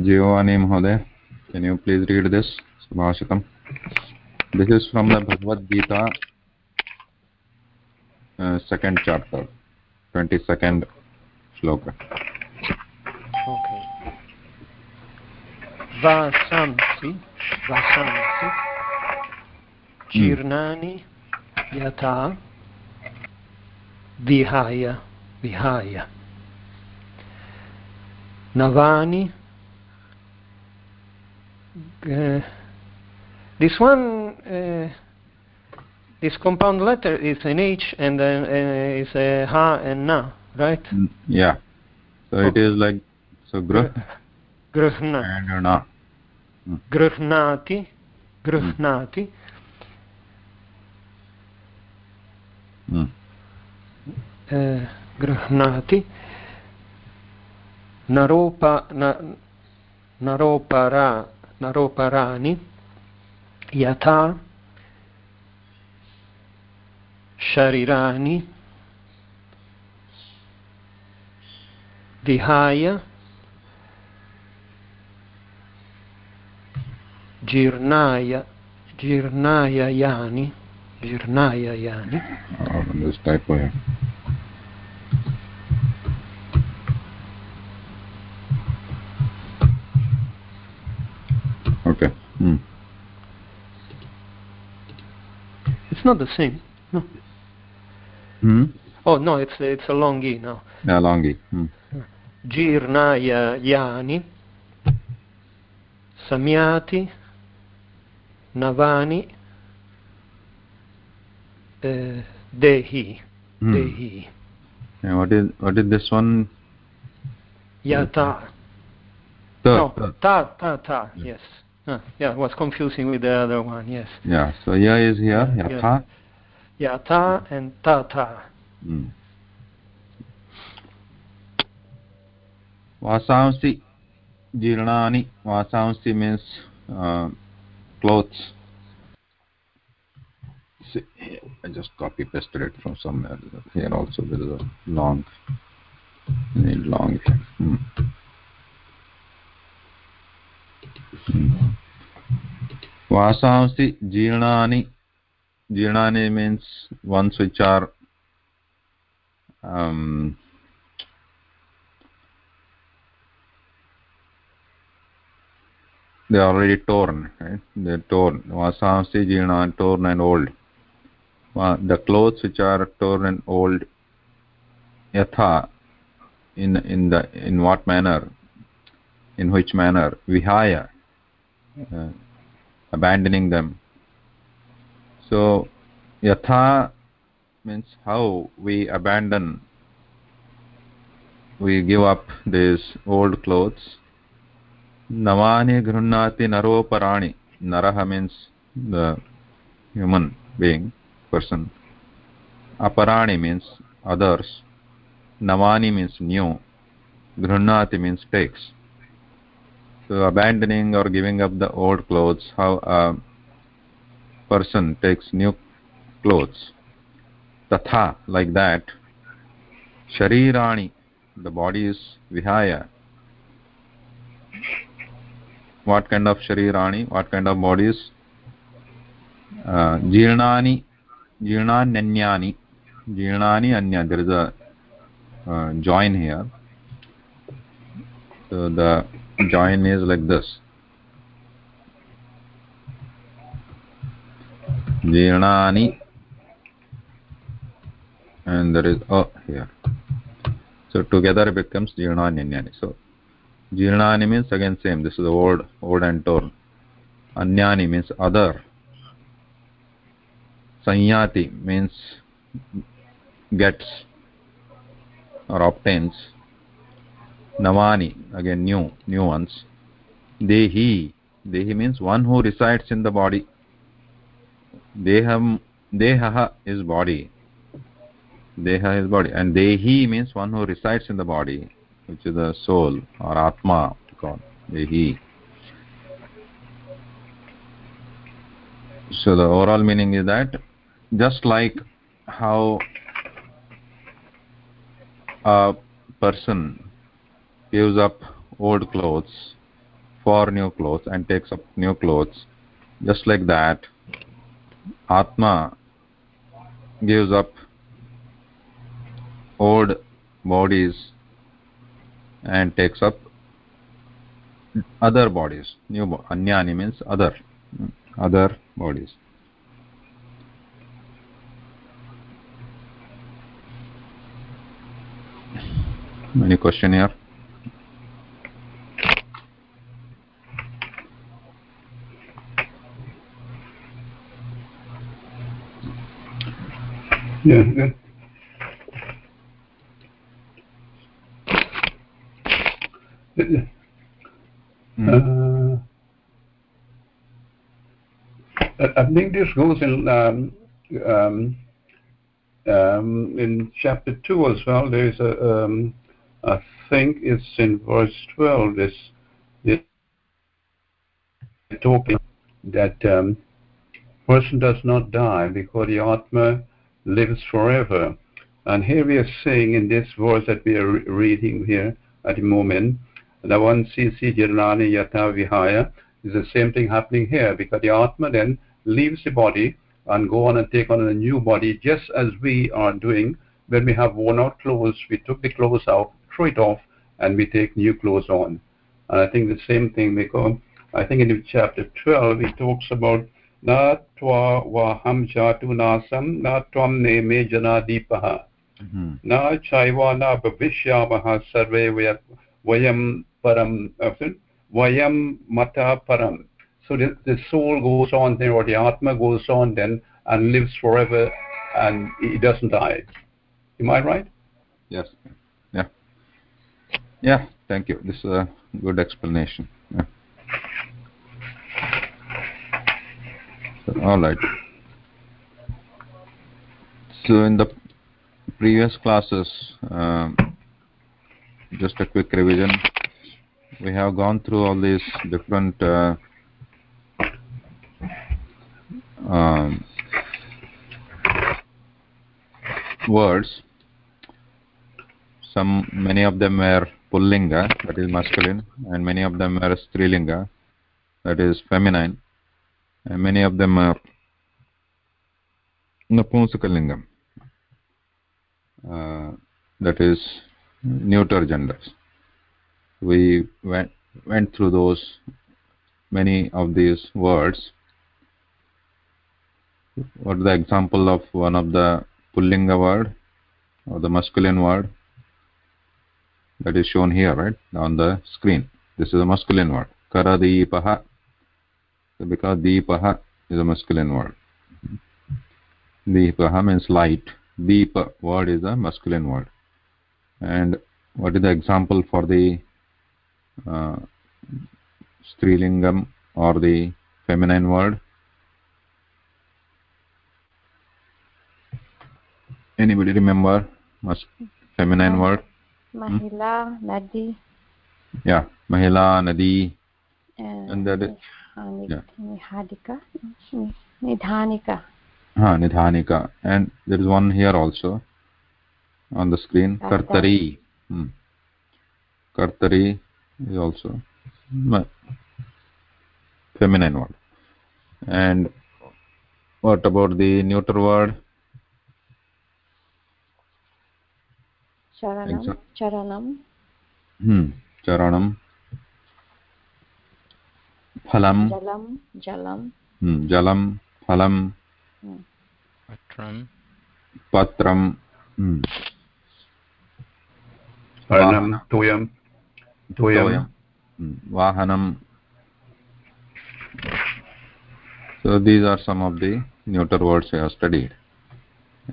जीवानी महोदय can you please read this Subhashitam the Bhagavad Gita second chapter श्लोक वासांसि विहाय navani. Uh, this one uh, this compound letter is an h and then uh, is a ha and na right? Mm, Yeah. So it is like, so gruh grhna and na. grhnati grhnati Mm. uh, grhnati Naropa, na, naropara, naroparani yata sharirani vihaya Girnaya, Girnaya Yani, Girnaya Yani. Oh. not the same. No. Hmm? Oh no, it's it's a long e now. Yeah, long e. Hmm. Girnaya yani, Samyati, Navani, uh, Dehi. Hmm. Dehi. And what is what is this one? Yata. Ta. No, ta ta ta. Yes. Ah, yeah I was confusing with the other one yes Yeah. So ya is here. Yeah, Yatha. yata and ta ta Hmm. Vasansi jirnani. Vasansi means uh, clothes. See, I just copy pasted it from somewhere. Here also there is a long. Long. here. Hmm. Hmm. Vasansi jirnani. Jirnani means ones which are um, they are already torn, right? They're torn. Vasansi jirna, torn and old. The clothes which are torn and old, yatha, in in the in what manner, in which manner, vihaya, uh, abandoning them. So, yatha means how we abandon, we give up these old clothes. Navani grunnati naroparani. Naraha means the human being, person. Aparani means others. Navani means new. Grunnati means takes. So abandoning or giving up the old clothes, how a person takes new clothes. Tatha, like that. Sharirani, the body is vihaya. What kind of sharirani? What kind of bodies? Uh, jirnani, jirnanyanyani, jirnani anya. There is a uh, join here. So the join is like this. Jirnani and there is oh here. So together it becomes jirnanyanyani. So jirnani means again same. This is the old, old and torn. Anyani means other. Sanyati means gets or obtains. Navani, again new, new ones. Dehi, Dehi means one who resides in the body. Deham, Dehaha is body. Deha is body. And Dehi means one who resides in the body, which is the soul or Atma, Dehi. So the overall meaning is that just like how a person gives up old clothes for new clothes and takes up new clothes. Just like that atma gives up old bodies and takes up other bodies. New anyani means other hmm, other bodies. Any question here Yeah, yeah. Hmm. Uh, I I think this goes in um, um, um, in chapter two as well. There is a, um, I think it's in verse twelve. This, this talking that um, person does not die because the atma lives forever. And here we are saying in this verse that we are re- reading here at the moment, the one CC Jirnani Yata Vihaya is the same thing happening here because the Atma then leaves the body and go on and take on a new body just as we are doing when we have worn out clothes, we took the clothes out, throw it off, and we take new clothes on. And I think the same thing because I think in chapter 12 it talks about na twa vaham jatu nasam na tvam ne me jana deepaha Mhm. न चैव न भविष्यामः सर्वे वय- वयं param uh, vayam mata param so the, the soul goes on then or the atma goes on then and lives forever and it doesn't die am i right yes yeah yeah thank you this is a good explanation All right. So in the previous classes um, just a quick revision. We have gone through all these different uh, um, words. Some many of them were pullinga that is masculine and many of them were strilinga that is feminine many of them are napunsakalinga uh, that is neuter genders. We went went through those many of these words. What is the example of one of the pullinga word or the masculine word? That is shown here right on the screen. This is a masculine word. Karadipaha because deepaha is a masculine word. Deepaha means light. Deepa word is a masculine word. And what is the example for the uh, strilingam or the feminine word? Anybody remember mas- feminine word? Mahila, Nadi, yeah mahila nadi. Uh, And that is-. Nihadika, Ni- Nidhanika, ha nidhanika and there is one here also on the screen Kartari. kartari hmm. kartari is also ma- feminine word and what about the neuter word Charanam, Exa- Charanam, hmm charanam phalam Jalam, Jalam, hmm. jalam phalam Patram, patram hmm. Arnam, toyam toyam Toyam. Hmm. vahanam so these are some of the neuter words we have studied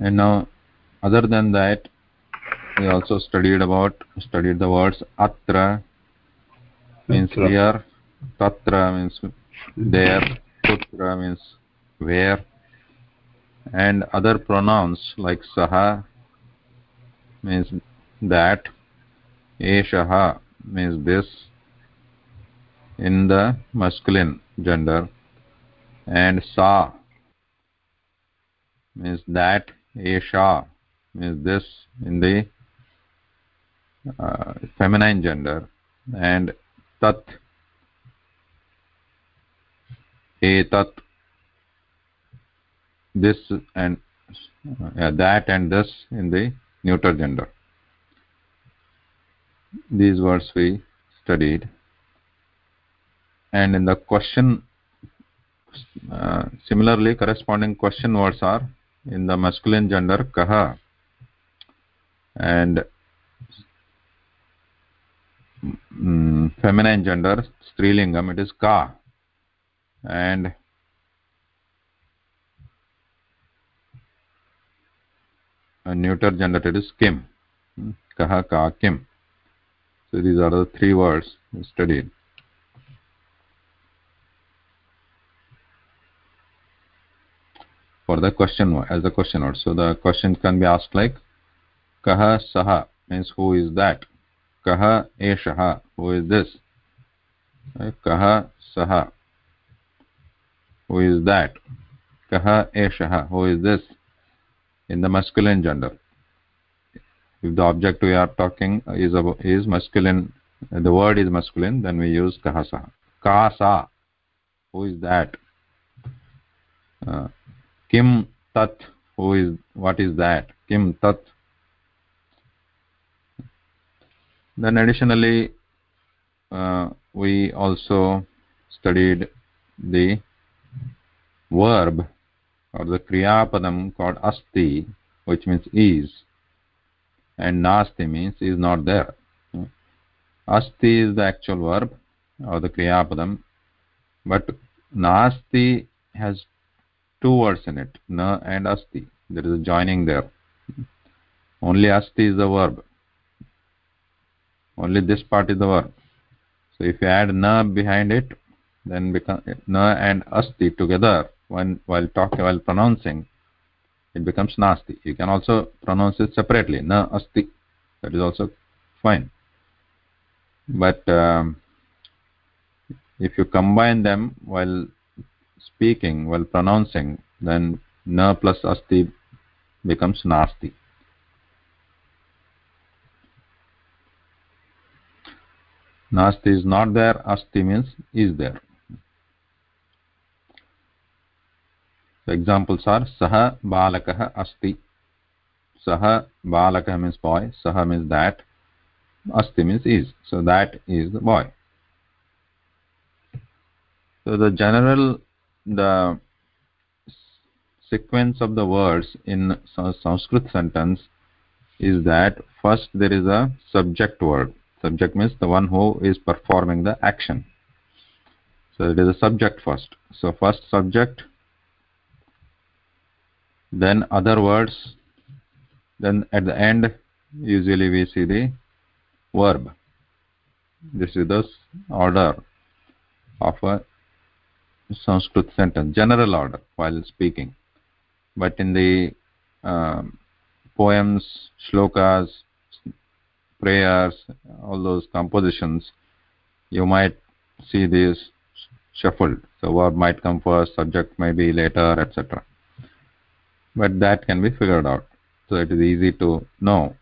and now other than that we also studied about studied the words atra means here tatra means there putra means where. And other pronouns like saha means that. Eshaha means this. In the masculine gender. And sa means that. Esha means this in the uh, feminine gender. And tat etat this and uh, that and this in the neuter gender these words we studied and in the question uh, similarly corresponding question words are in the masculine gender kaha and mm, feminine gender strilingam it is ka and a neuter gender is kim. Hmm? Kaha ka kim. So these are the three words studied. For the question as a question word so the question can be asked like kaha saha means who is that? Kaha eshaha who is this? Kaha saha who is that? Kaha eshaha who is this? In the masculine gender. If the object we are talking is about, is masculine the word is masculine then we use kaha saha. Ka sa. Who is that? Uh, kim tat. Who is what is that? Kim tat. Then additionally uh, we also studied the verb or the kriya padam called asti which means is and nasti means is not there. Hmm. Asti is the actual verb or the kriya padam but nasti has two words in it na and asti. There is a joining there. Hmm. Only asti is the verb. Only this part is the verb. So if you add na behind it then become na and asti together when while talking while pronouncing it becomes nasti you can also pronounce it separately. Na asti. That is also fine. But um, if you combine them while speaking while pronouncing then na plus asti becomes nasti nasti is not there asti means is there examples are saha balakah asti. Saha balakah means boy saha means that. Asti means is so that is the boy. So the general the sequence of the words in sanskrit sentence is that first there is a subject word. Subject means the one who is performing the action. So it is a subject first. So first subject then other words then at the end usually we see the verb. This is the order of a sanskrit sentence general order while speaking. But in the um, poems shlokas prayers all those compositions you might see this shuffled. The verb might come first subject may be later etc but that can be figured out. So it is easy to know.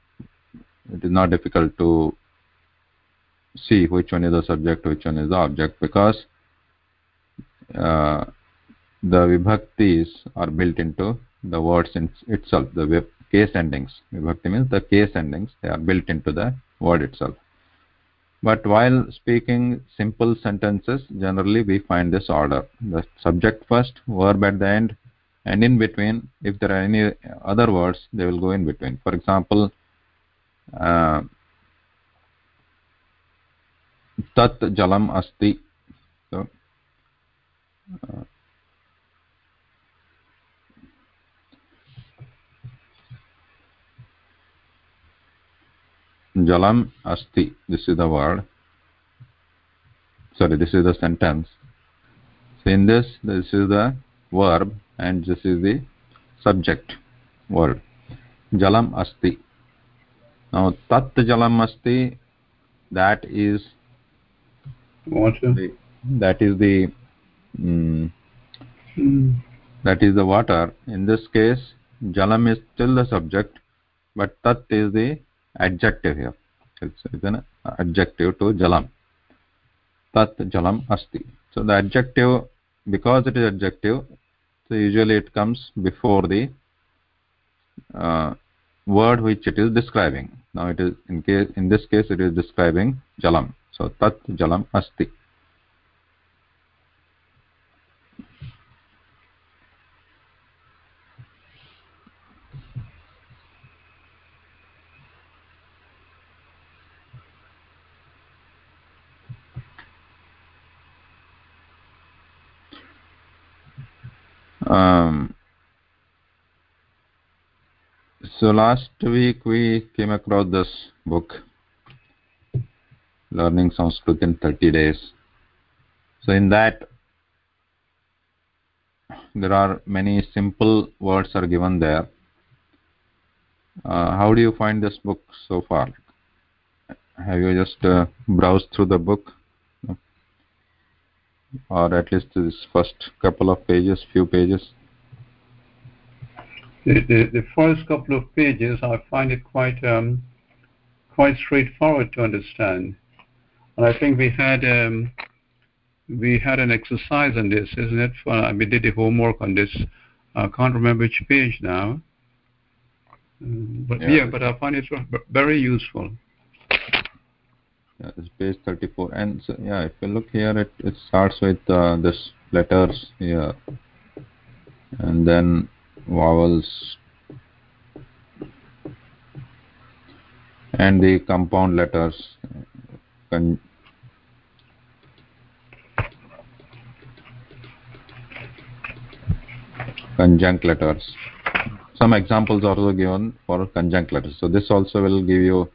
It is not difficult to see which one is the subject which one is the object because uh, the vibhaktis are built into the words in itself the case endings. Vibhakti means the case endings. They are built into the word itself. But while speaking simple sentences generally we find this order. The subject first verb at the end and in between if there are any other words they will go in between. For example uh, tat jalam asti. So uh, jalam asti this is the word. Sorry this is the sentence. So in this this is the verb and this is the subject word. Jalam asti. Now tat jalam asti that is water. the, that is the mm, mm. that is the water. In this case jalam is still the subject but tat is the adjective here. It's, it's an adjective to jalam. Tat jalam asti. So the adjective because it is adjective so usually it comes before the uh, word which it is describing. Now it is in case in this case it is describing jalam. So tat jalam asti um, so last week we came across this book learning sanskrit in 30 days. So in that there are many simple words are given there. Uh, how do you find this book so far? Have you just uh, browsed through the book or at least this first couple of pages few pages? The, the, the first couple of pages I find it quite um, quite straightforward to understand. And I think we had um, we had an exercise on this isn't it? For, we did the homework on this. I can't remember which page now. Um, but yeah. yeah but I find it very useful yeah, it's page 34 and so, yeah if you look here it, it starts with uh, this letters here. And then vowels. And the compound letters. Con conjunct letters. Some examples are also given for conjunct letters. So this also will give you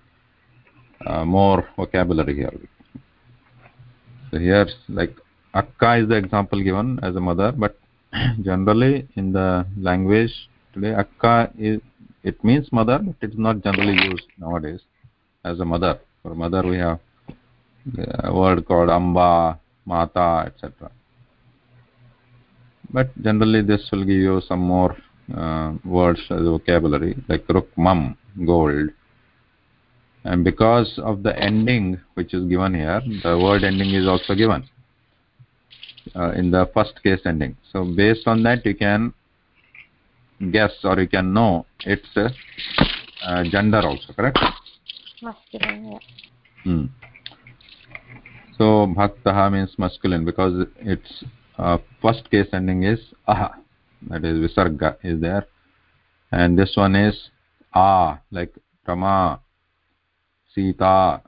uh, more vocabulary here. So here like akka is the example given as a mother but generally in the language today akka is it means mother but it's not generally used nowadays as a mother. For mother we have a word called amba mata etc but generally this will give you some more uh, words as vocabulary like rukmam gold and because of the ending which is given here the word ending is also given uh, in the first case ending. So based on that you can guess or you can know its uh, uh, gender also correct? Masculine yeah. Hmm. so bhaktaha means masculine because its uh, first case ending is aha that is visarga is there. And this one is a like rama sita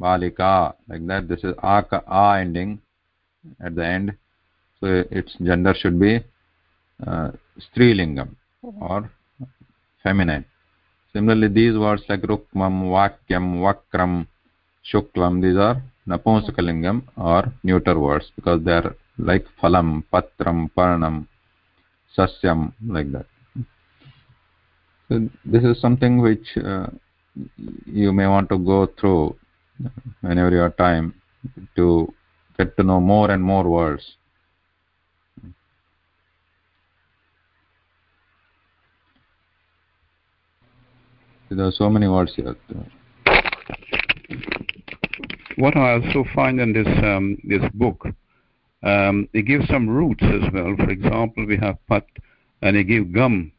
balika like that this is a, a ending at the end so its gender should be uh, strilingam or feminine similarly these words like rukmam vakyam vakram shuklam these are napunsakalingam or neuter words because they are like phalam patram parnam sasyam like that so this is something which uh, you may want to go through whenever you have time to get to know more and more words there are so many words here. What i also find in this um, this book um, it gives some roots as well. For example we have pat and it gives gum.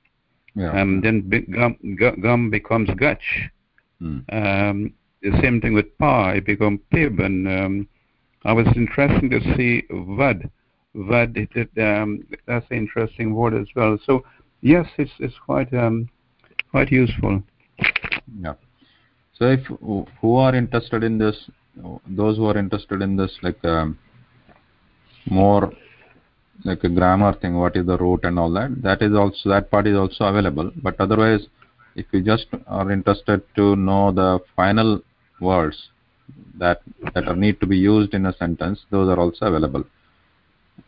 Yeah. and then gum, gum becomes gutch Mm. Um, the same thing with pa, it become pib, and um, I was interested to see vad. Vad, it, it, um, that's an interesting word as well. So yes, it's it's quite um, quite useful. Yeah. So if who are interested in this, those who are interested in this, like um, more like a grammar thing, what is the root and all that, that is also that part is also available. But otherwise if you just are interested to know the final words that that are need to be used in a sentence those are also available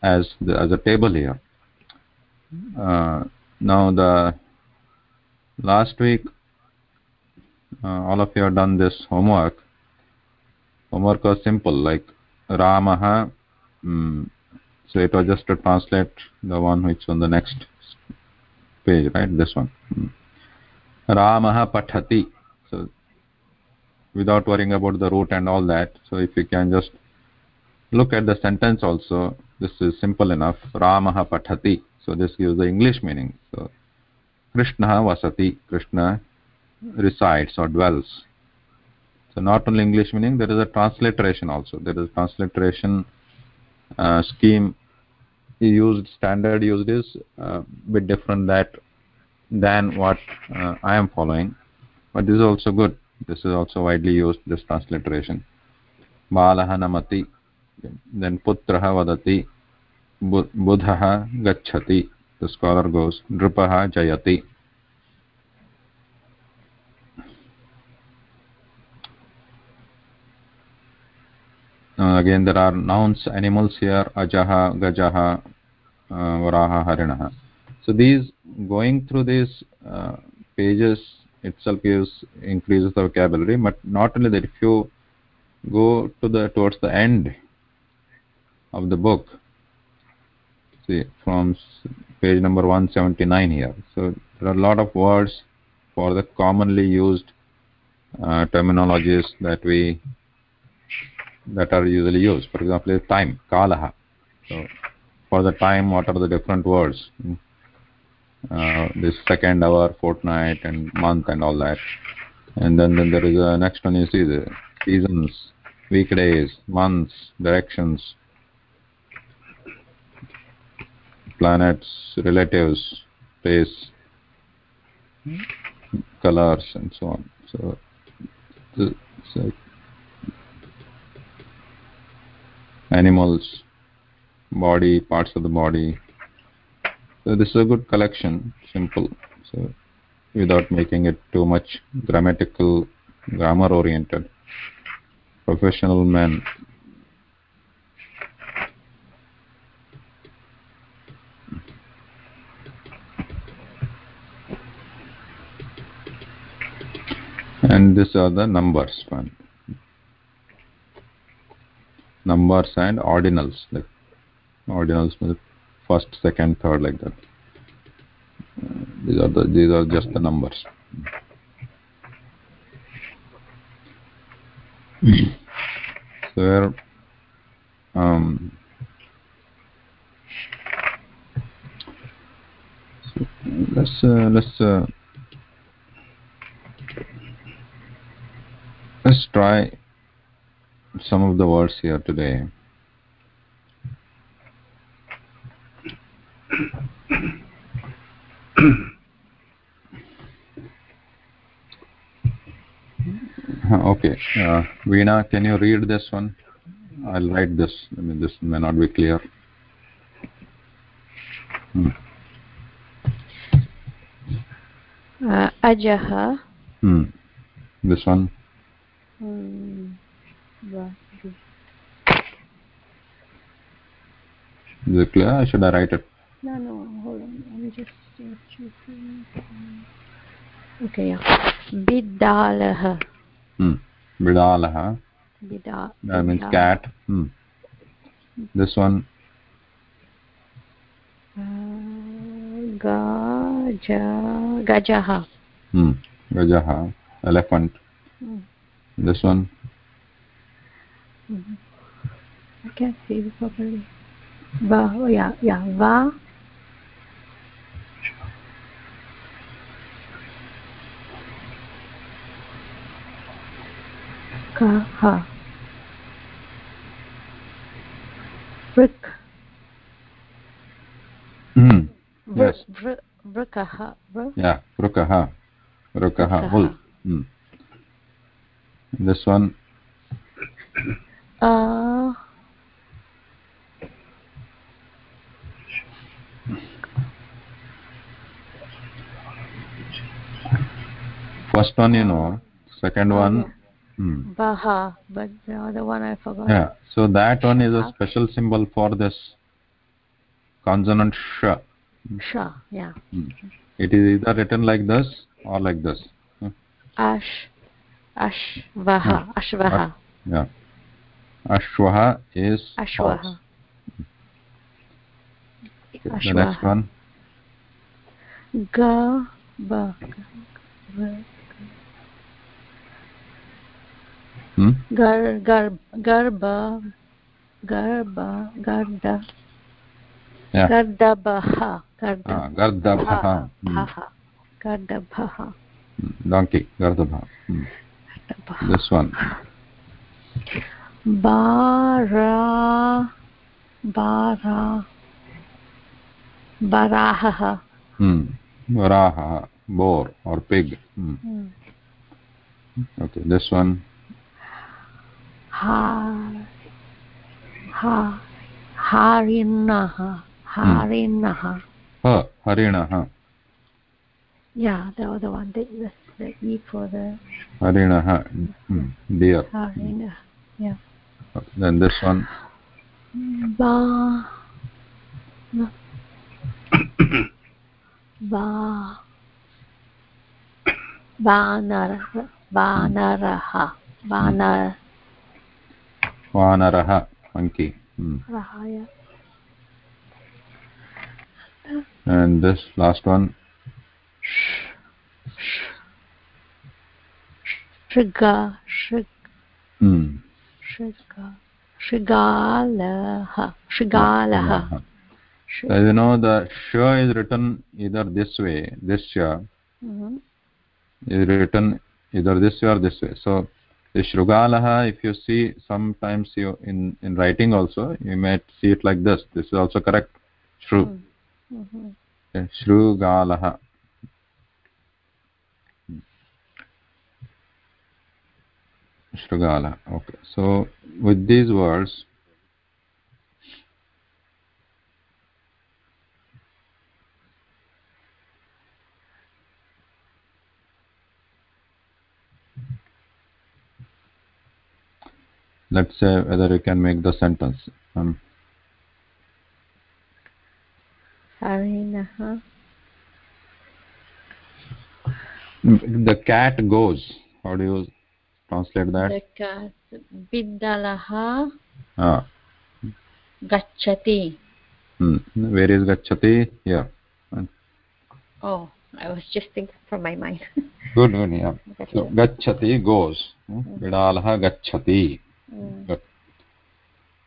as the, as a table here. Uh, now the last week uh, all of you have done this homework. Homework was simple like ramaha mm, so it was just to translate the one which on the next page right? This one. Mm. Ramah pathati. So without worrying about the root and all that so if you can just look at the sentence also this is simple enough ramah pathati. So this gives the english meaning. So krishna vasati krishna resides or dwells. So not only english meaning there is a transliteration also. There is transliteration uh, scheme used standard used is uh, bit different that than what uh, i am following but this is also good this is also widely used this transliteration balah namati then putrah vadati budhah gachati the scholar goes nrupah jayati uh, again there are nouns animals here ajaha gajaha uh, varaha harinah so these going through these uh, pages itself gives increases the vocabulary but not only that if you go to the towards the end of the book see from page number 179 here. So there are a lot of words for the commonly used uh, terminologies that we that are usually used. For example time kalaha. So for the time what are the different words uh, this second hour fortnight and month and all that. And then, then there is a next one you see the seasons weekdays months directions planets relatives place colors and so on. So, so animals body parts of the body so this is a good collection. Simple. So without making it too much grammatical grammar oriented professional men. And these are the numbers one numbers and ordinals. Like ordinals first second third like that. These are the these are just the numbers. So um, let's uh, let's uh, let's try some of the words here today okay. Uh, Veena can you read this one? I'll write this. I mean this may not be clear. Hmm. uh, ajaha. Hmm. this one? Hmm. is it clear? Should I write it. No no hold on. I'm just checking okay yeah. Bidalah bidalah bida that means cat. this one. uh, gaja gajaha hmm gajaha elephant. this one. mm -hmm. I can't see it properly. va oh yeah yeah va ka ha. Brick yes. Vrikaha yeah vrikaha vrikaha wool hmm. this one. Uh first one you know. Second one. Hmm. baha but the other one i forgot yeah so that one is a special symbol for this consonant sh sh yeah hmm. it is either written like this or like this hmm. ash ashvaha hmm. ashvaha yeah ashwaha is ashwaha okay. the next one ga ba hmm? Gar, गर्भ गर्भ गर्द गर्दभः गर्दभः गर्दभः donkey gardabha hmm. this one. Bara bara barahah hmm. Varahah boar or pig. Hmm. Okay this one. Ha, ha, harinaha, harinaha. ha harinaha Yeah, the other one, the, the, the E for the harinaha hmm. deer harina. Yeah. Then this one Ba, no. ba, banar, banaraha, banar, vanaraha monkey hmm. and this last one Shriga, shrig, hmm. shriga, shrigalaha, shrigalaha. So you know the sha is written either this way, this sha Mhm. is written either this way or this way. So the shrugalaha, if you see sometimes you in in writing also, you might see it like this. This is also correct. Shru. Mhm. Okay, Shrugalaha. Shrugala. Okay. So with these words, let's say whether you can make the sentence. Um, the cat goes. How do you translate that? The cat. Biddalaha Ah, gachati. hmm. Where is Gachati? Here. Oh, I was just thinking from my mind. Good, good, yeah. So Gachati. Goes. Vidalaha Gachati. Mm.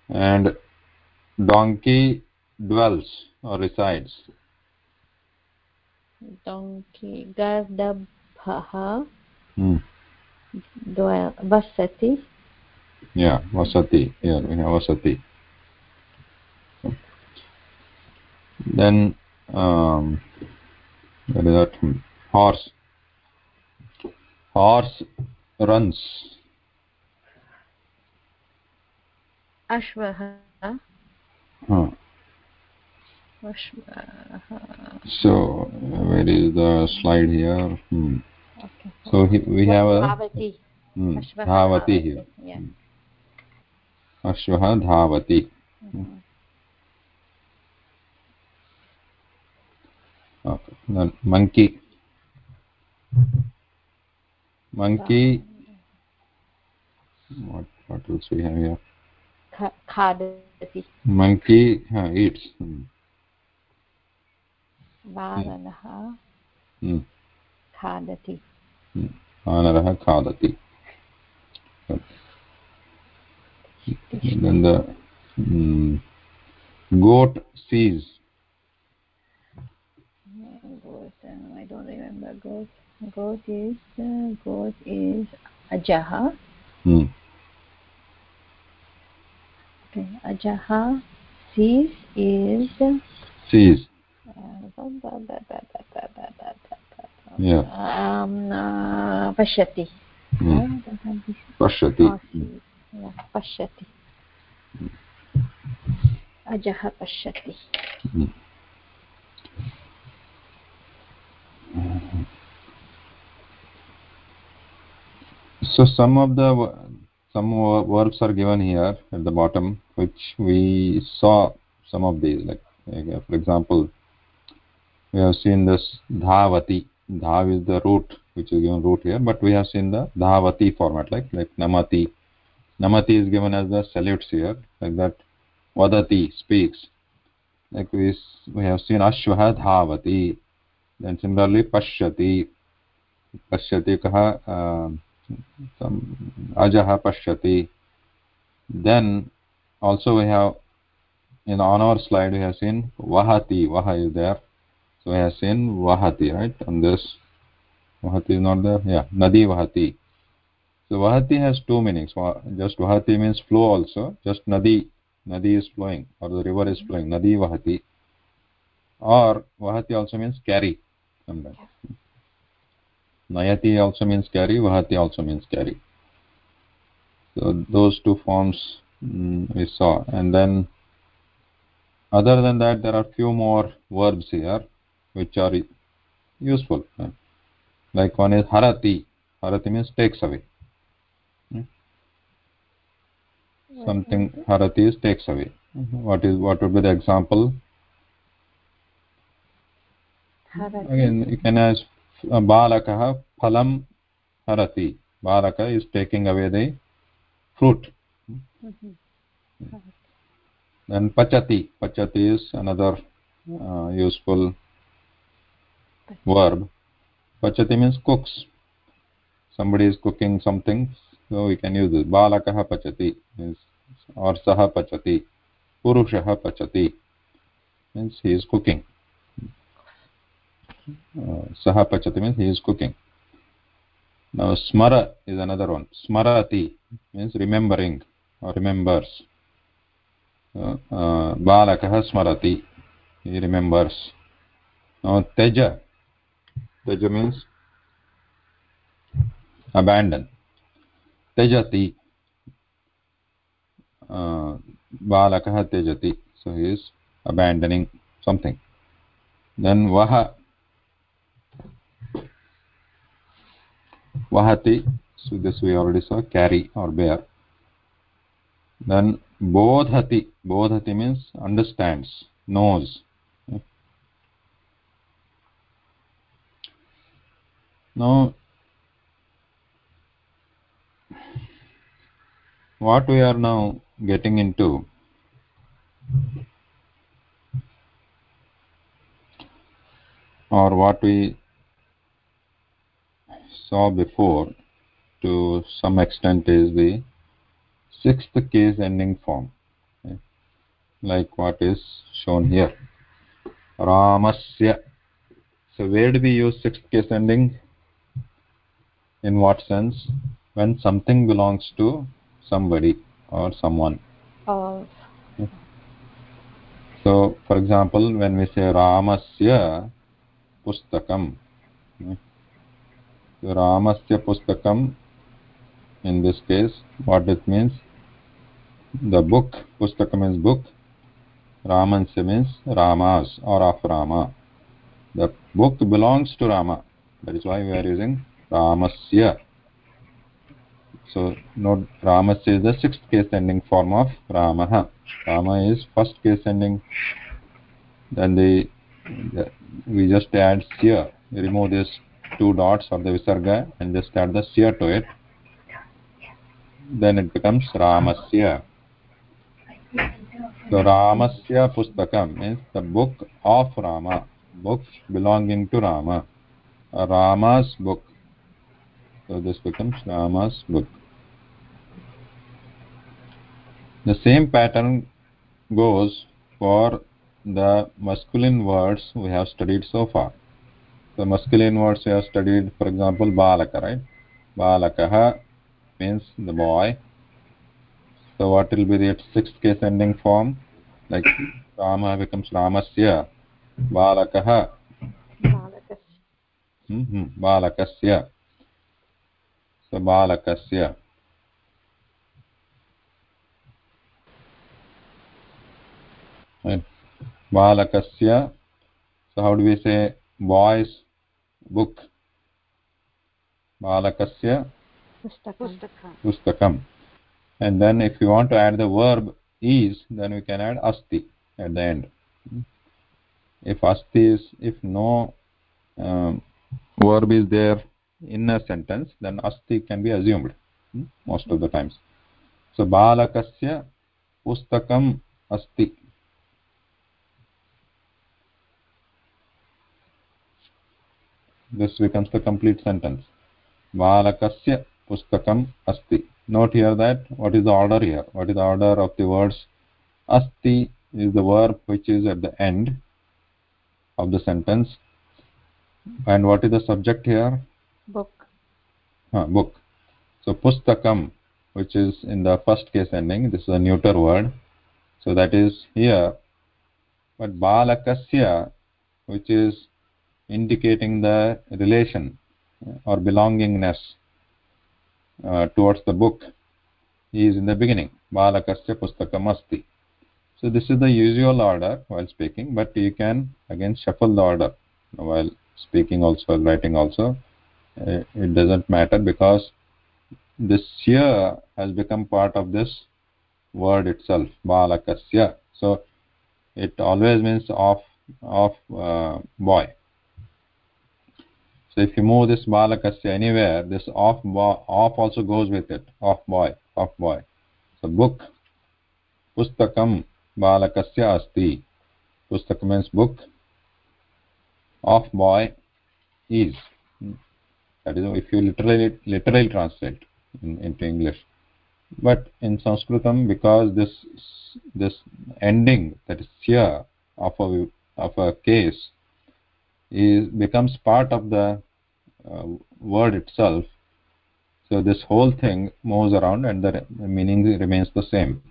And donkey dwells or resides. Donkey. Gardabhaha. Hmm. Dwell. Vasati. Yeah, Vasati. Here we have Vasati. Then, um, what is that? Horse. Horse runs. Ashvaha. So, where is the slide here? Hmm. Okay. So he, we have a Bhavati. hmm, Dhavati here. Yeah. Ashvaha Dhavati. Mhm. Okay. Then monkey. Monkey. What, what else we have here? खादति monkey eats वानरः खादति वानरः खादति then the hmm, goat sees. Goat um, i don't remember. Goat goat is uh, goat is ajaha hmm okay ajaha sees is sees पश्यति पश्यति पश्यति अजः पश्यति So some of the some wo- verbs are given here at the bottom, which we saw some of these. Like, for example, we have seen this dhavati. Dhav is the root, which is given root here, but we have seen the dhavati format, like like namati. Namati is given as the salutes here, like that. Vadati speaks. Like we we have seen ashvaha dhavati. Then similarly pashyati. पश्यति कः some ajah pashyati then also we have in on our slide we have seen vahati vaha is there so we have seen vahati right on this vahati is not there yeah nadi vahati so vahati has two meanings just vahati means flow also just nadi nadi is flowing or the river is flowing nadi vahati or vahati also means carry sometimes nayati also means carry vahati also means carry. So those two forms mm, we saw. And then other than that there are few more verbs here which are useful. Like one is harati. Harati means takes away. Something harati? Is takes away. What is what would be the example? Harati. again you can ask बालकः फलं हरति। बालक is taking away the fruit then पचति। पचति is another useful verb पचति means cooks somebody is cooking something so we can use बालकः पचति means और् सः पचति। पुरुषः पचति मीन्स् हि इस् कुकिङ्ग् सह पचति means he is cooking now स्मर इस् अनदर् ओन् स्मरति मीन्स् रिमेम्बरिङ्ग् रिमेम्बर्स् बालकः स्मरति हि रिमेम्बर्स् त्यज त्यज मीन्स् अबेण्डन् त्यजति बालकः त्यजति so he is abandoning something then वः vahati so this we already saw carry or bear. Then bodhati bodhati means understands knows. Now what we are now getting into? Or what we saw before to some extent is the sixth case ending form. Okay? like what is shown here. Ramasya. So where do we use sixth case ending? In what sense? When something belongs to somebody or someone. Of. so for example when we say ramasya pustakam. Okay? Ramasya pustakam in this case what it means? The book pustakam is book. Ramansya means ramas or of rama. The book belongs to rama. That is why we are using ramasya. So note ramasya is the sixth case ending form of ramah rama is first case ending. Then the, the we just add sya remove this two dots of the visarga and just add the sya to it. Then it becomes ramasya. So ramasya pustakam means the book of rama book belonging to rama. Rama's book. So this becomes rama's book. The same pattern goes for the masculine words we have studied so far the masculine words we have studied for example balaka right balakah means the boy so what will be the sixth case ending form like rama becomes ramasya balakah mm -hmm. balakasya so balakasya right balakasya so how do we say boys book. Balakasya. Pustakam. pustakam. And then if you want to add the verb is then we can add asti at the end. If asti is if no um, verb is there in a sentence then asti can be assumed hmm, most of the times. So balakasya pustakam asti this becomes the complete sentence. Balakasya pustakam asti. Note here that what is the order here? What is the order of the words? Asti is the verb which is at the end of the sentence. And what is the subject here? Book. Uh, book. So pustakam which is in the first case ending this is a neuter word. So that is here. But balakasya which is indicating the relation or belongingness uh, towards the book is in the beginning. Balakasya pustakam asti so this is the usual order while speaking but you can again shuffle the order while speaking also while writing also. Uh, it doesn't matter because this here has become part of this word itself balakasya. So it always means of of uh, boy so if you move this balakasya anywhere this off off also goes with it off boy off boy. So book. Pustakam balakasya asti. Pustakam means book. Off boy is. That is if you literally literally translate in, into english. But in sanskritam because this this ending that is here of a of a case is becomes part of the Uh, word itself. So this whole thing moves around and the meaning remains the same.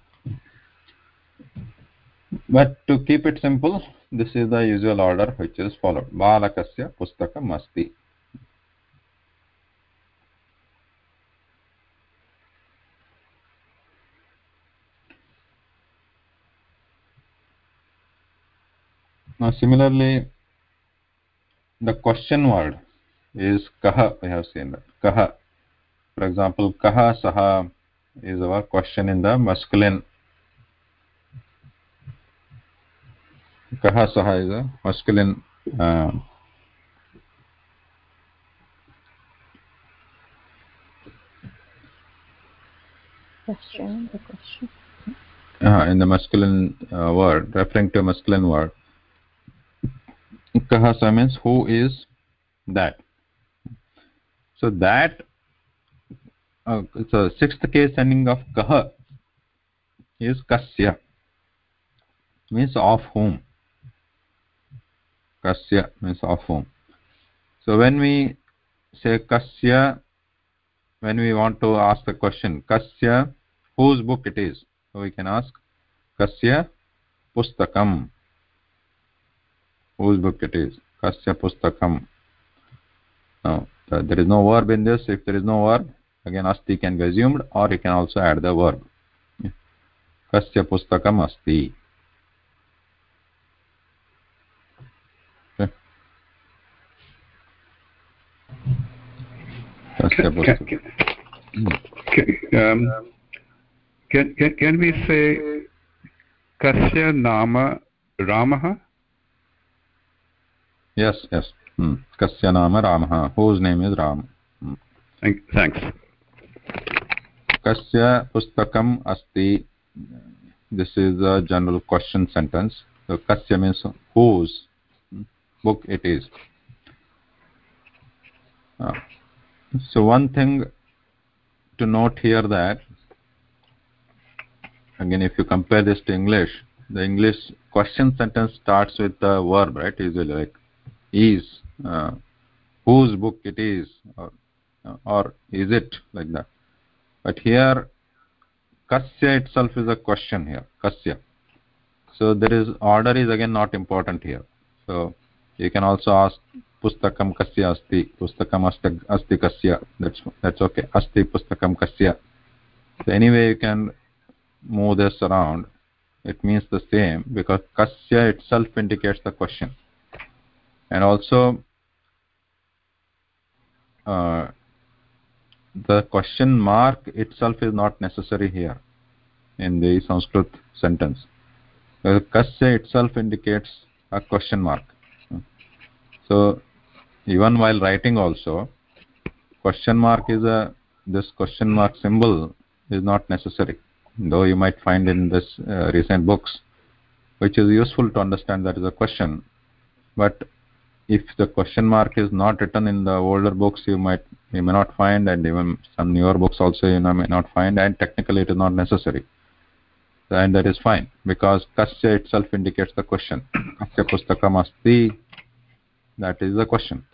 But to keep it simple this is the usual order which is followed. Balakasya pustakam asti. Now similarly the question word is kaha we have seen that. Kaha for example kaha saha is our question in the masculine. Kaha saha is a masculine uh, question the question. uh, in the masculine uh, word referring to a masculine word. Kahasa means who is that so that uh, so sixth case ending of kah is kasya means of whom? Kasya means of whom? So when we say kasya when we want to ask the question kasya whose book it is? So we can ask kasya pustakam. Whose book it is? Kasya pustakam. Now there is no verb in this. If there is no verb again asti can be assumed or you can also add the verb. Kasya pustakam asti. Kasya pustakam. um, can, can, can we say kasya nama ramah yes yes hmm. kasya nama ramah whose name is ram hmm. Thank, thanks. Kasya pustakam asti. This is a general question sentence. So kasya means whose? Book it is. Uh, so one thing to note here that again if you compare this to english the english question sentence starts with the verb right? Usually like is uh, whose book it is or, or is it like that? But here kasya itself is a question here kasya. So there is order is again not important here. So you can also ask pustakam kasya asti pustakam asti kasya. That's that's okay. Asti pustakam kasya. So anyway you can move this around. It means the same because kasya itself indicates the question. And also uh, the question mark itself is not necessary here in the sanskrit sentence. The kasya itself indicates a question mark. So even while writing also question mark is a this question mark symbol is not necessary. Though you might find in this uh, recent books which is useful to understand that is a question but if the question mark is not written in the older books you might you may not find and even some newer books also you know, may not find and technically it is not necessary. And that is fine because kasya itself indicates the question. Kasya pustakam asti that is the question.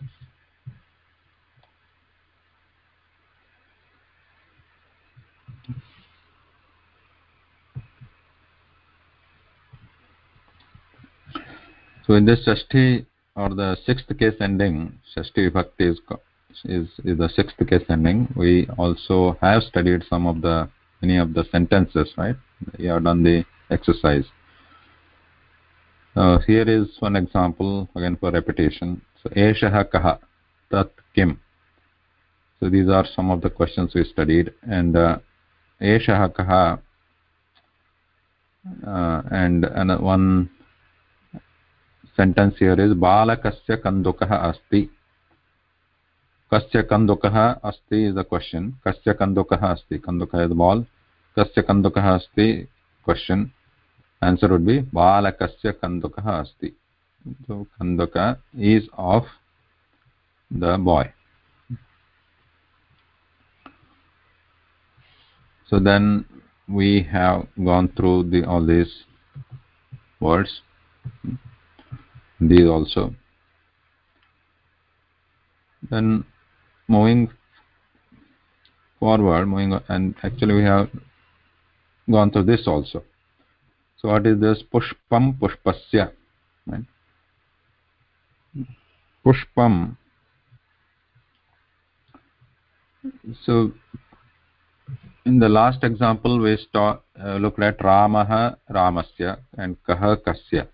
So in this shashti or the sixth case ending shashti vibhakti is is, is the sixth case ending. We also have studied some of the many of the sentences right? You have done the exercise. Uh, here is one example again for repetition. So kaha tat kim. So these are some of the questions we studied. And uh, kaha uh, and, and one sentence here is balakasya kandukah asti. Kasya kandukah asti is the question. Kasya kandukah asti. Kandukah is the ball. Kasya kandukah asti question. Answer would be balakasya kandukah asti. So kanduka is of the boy. So then we have gone through the all these words these also. Then moving forward moving on, and actually we have gone through this also. So what is this? Pushpam pushpasya right? Pushpam. So in the last example we start, uh, looked at ramah ramasya and kah kasya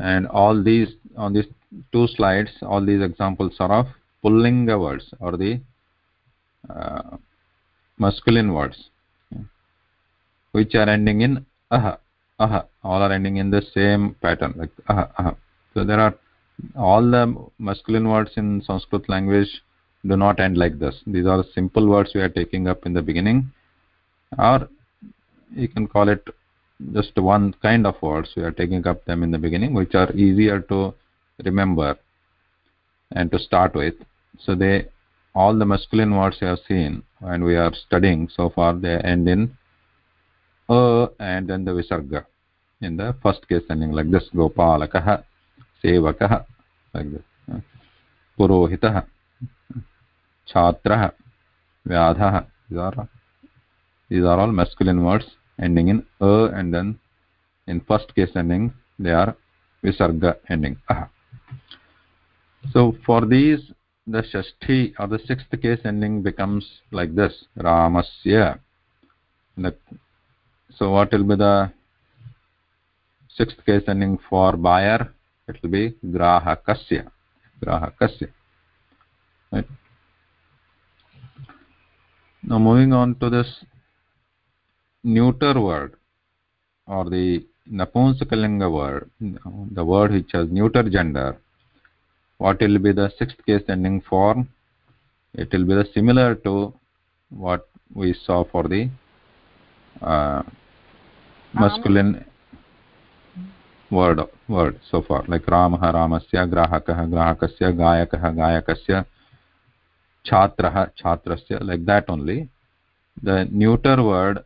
and all these on these two slides all these examples are of pullinga words or the uh, masculine words which are ending in aha aha all are ending in the same pattern like aha aha so there are all the masculine words in sanskrit language do not end like this. These are simple words we are taking up in the beginning or you can call it just one kind of words we are taking up them in the beginning which are easier to remember and to start with. So they all the masculine words we have seen and we are studying so far they end in a and then the visarga. In the first case ending like this gopalakah sevakah like this purohitah these are these are all masculine words ending in a and then in first case ending they are visarga ending. So for these the shashti or the sixth case ending becomes like this. Ramasya. So what will be the sixth case ending for buyer? It will be grahakasya. Grahakasya. Right. Now moving on to this neuter word or the napunsakalinga word the word which has neuter gender what will be the sixth case ending form? It will be the similar to what we saw for the uh, masculine word word so far. Like ramah ramasya grahakah grahakasya gayakah gayakasya chhatrah chhatrasya like that only. The neuter word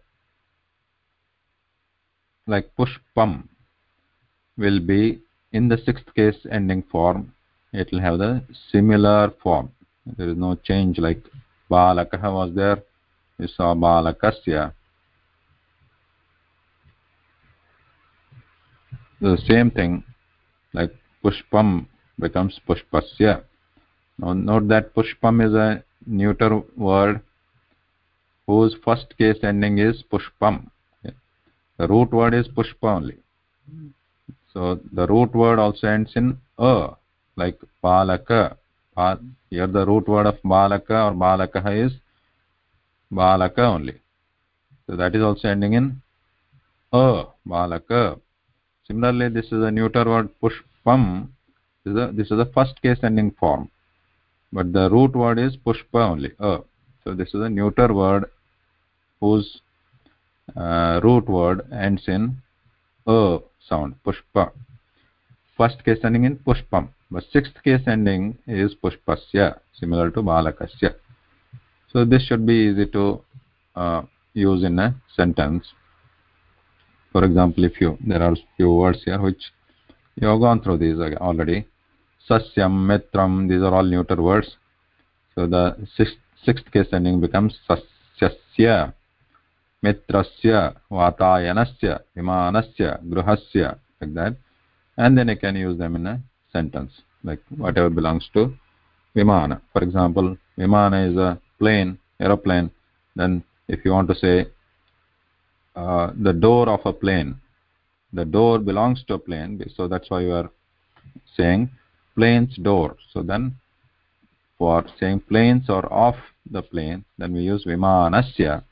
like pushpam will be in the sixth case ending form. It will have the similar form. There is no change like balakah was there. We saw balakasya. The same thing like pushpam becomes pushpasya now note that pushpam is a neuter word whose first case ending is pushpam the root word is pushpa only so the root word also ends in a like balaka. Here the root word of balaka or balakah is balaka only. So that is also ending in a balaka. Similarly this is a neuter word pushpam. This is, a, this is the first case ending form. But the root word is pushpa only a. So this is a neuter word whose uh, root word ends in a sound pushpa. First case ending in pushpam. But sixth case ending is pushpasya similar to balakasya. So this should be easy to uh, use in a sentence. For example if you there are few words here which you have gone through these already. Sasyam mitram these are all neuter words. So the sixth, sixth case ending becomes sasyasya mitrasya vatayanasya vimanasya gruhasya like that. And then you can use them in a sentence like whatever belongs to vimana. For example vimana is a plane aeroplane. Then if you want to say uh, the door of a plane the door belongs to a plane so that's why you are saying plane's door. So then for saying planes or off the plane then we use vimanasya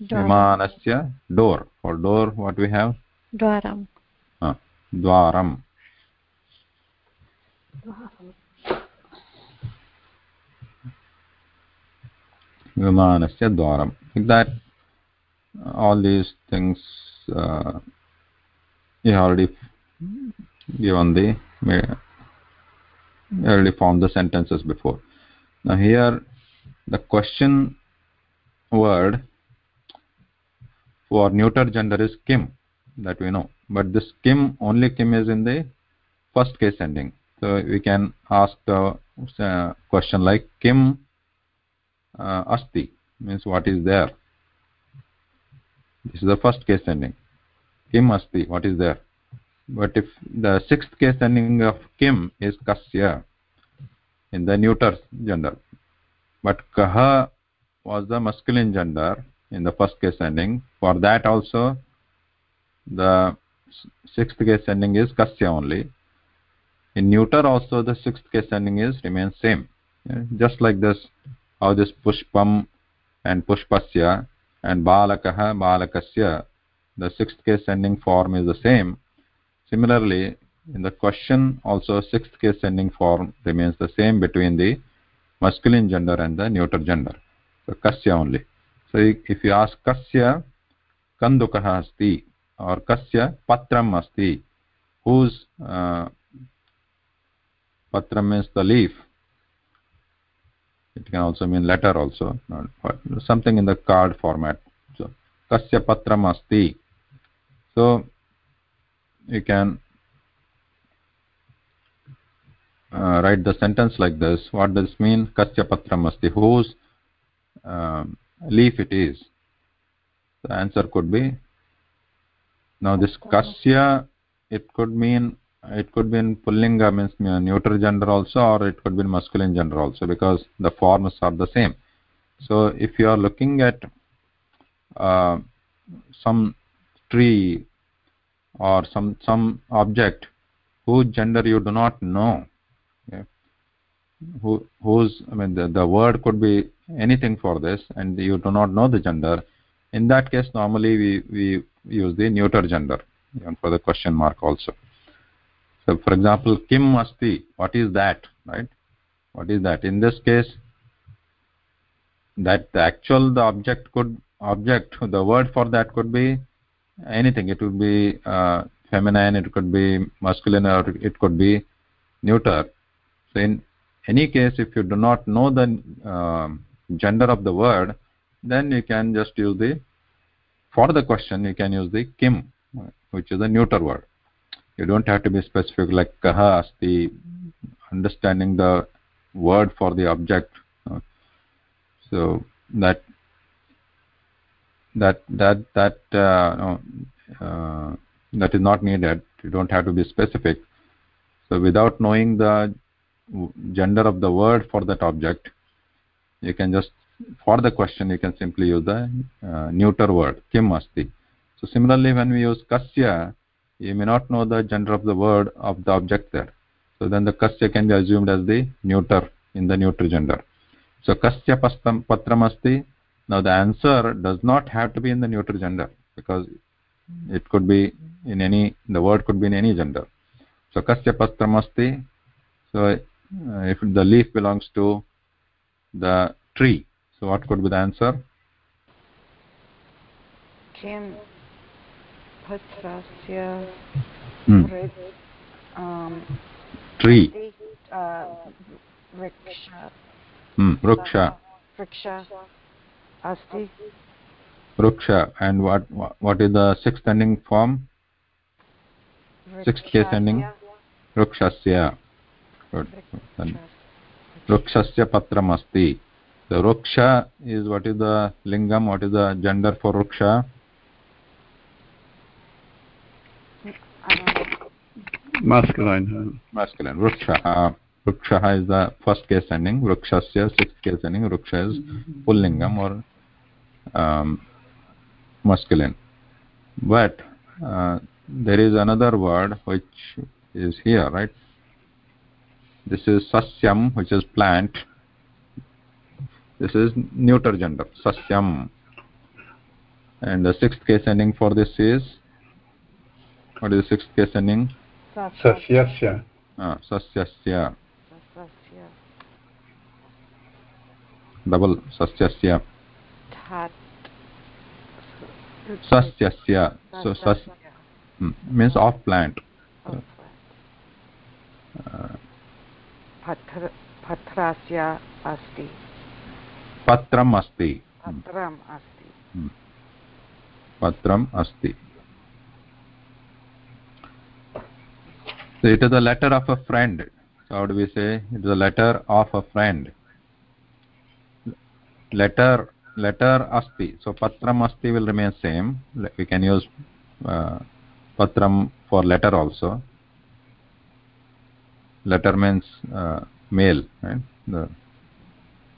vimanasya door for door what we have? dwaram uh, dwaram vimanasya dwaram like that all these things uh, you already given the you already found the sentences before. Now here the question word for neuter gender is kim that we know. But this kim only kim is in the first case ending. So we can ask the uh, question like kim uh, asti means what is there? This is the first case ending. Kim asti what is there? But if the sixth case ending of kim is kasya in the neuter gender. But kaha was the masculine gender in the first case ending for that also the sixth case ending is kasya only. In neuter also the sixth case ending is remains same. Just like this how this pushpam and pushpasya and balakah balakasya the sixth case ending form is the same. Similarly in the question also sixth case ending form remains the same between the masculine gender and the neuter gender. So kasya only so if you ask kasya kandukah asti or kasya patram asti whose uh, patram means the leaf it can also mean letter also something in the card format. So kasya patram asti. So you can uh, write the sentence like this. What does mean? Kasya patram asti. Whose um, leaf it is the answer could be now this kasya it could mean it could be in pullinga means neuter gender also or it could be in masculine gender also because the forms are the same so if you are looking at uh, some tree or some some object whose gender you do not know okay? who whose i mean the, the word could be anything for this and you do not know the gender in that case normally we we use the neuter gender even for the question mark also. So for example kim asti what is that right? What is that? In this case that the actual the object could object the word for that could be anything. It would be uh, feminine it could be masculine or it could be neuter. So in any case if you do not know the uh, gender of the word then you can just use the for the question you can use the kim which is a neuter word. You don't have to be specific like kaha asti understanding the word for the object. So that that that that uh, uh, that is not needed. You don't have to be specific. So without knowing the gender of the word for that object you can just for the question you can simply use the uh, neuter word kim asti. So similarly when we use kasya you may not know the gender of the word of the object there. So then the kasya can be assumed as the neuter in the neuter gender. So kasya pastam patram asti. Now the answer does not have to be in the neuter gender because it could be in any the word could be in any gender. So kasya patram asti. So uh, if the leaf belongs to the tree. So what could be the answer? Kim patrasya tree. Uh, riksha. Hmm, ruksha. Vriksha asti. Ruksha. And what what is the sixth ending form? Sixth case ending rukshasya. Good And rukshasya patram asti the ruksha is what is the lingam what is the gender for ruksha masculine. Masculine. Ruksha. Ruksha is the first case ending. Rukshasya sixth case ending. Ruksha is pullingam or um, masculine. But uh, there is another word which is here right this is sasyam which is plant. This is neuter gender sasyam. And the sixth case ending for this is what is the sixth case ending? Sasyasya. Uh, sasyasya. Sasya double sasyasya. Tat sasyasya. So sas hmm, means of plant. Uh, पत्रस्य अस्ति। पत्रम् अस्ति। Of a friend said we say it is a letter of a friend letter letter अस्ति। So पत्रम् अस्ति will remain same we can use पत्रं for letter also letter means uh, mail right the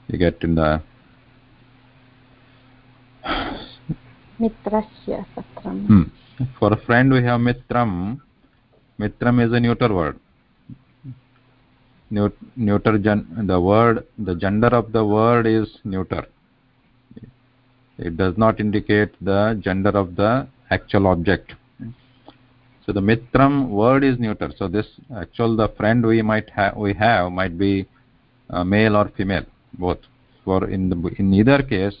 you get in the mitrasya patram Hmm. For a friend we have mitram. Mitram is a neuter word. Neut neuter gen the word the gender of the word is neuter. It does not indicate the gender of the actual object. So the mitram word is neuter. So this actual the friend we might have we have might be uh, male or female both. For in the in either case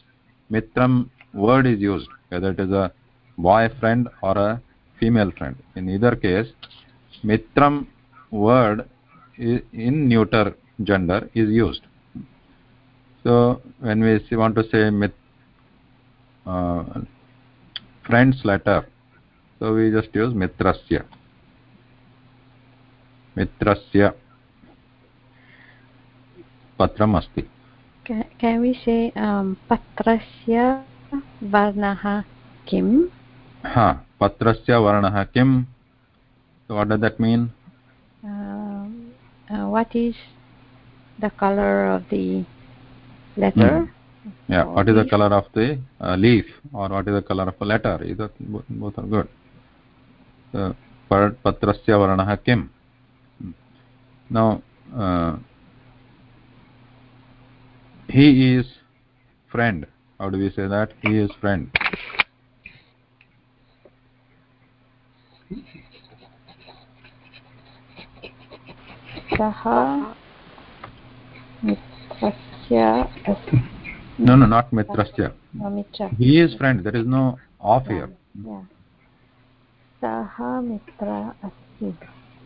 mitram word is used whether it is a boy friend or a female friend in either case mitram word in neuter gender is used so when we want to say mit uh, friend's letter so we just use mitrasya. Mitrasya. Patram asti. Can, can we say um, patrasya varnah kim? Ha patrasya varnah kim? So what does that mean? Um, uh, what is the color of the letter? Yeah Or what is the color of the uh, leaf or what is the color of a letter? Either bo- both are good kim Hmm. now uh, he is friend how do we say that he is friend सः मित्रस्य no no not mitrasya Mitra he is friend there is no off here Yeah. सः मित्र अस्ति।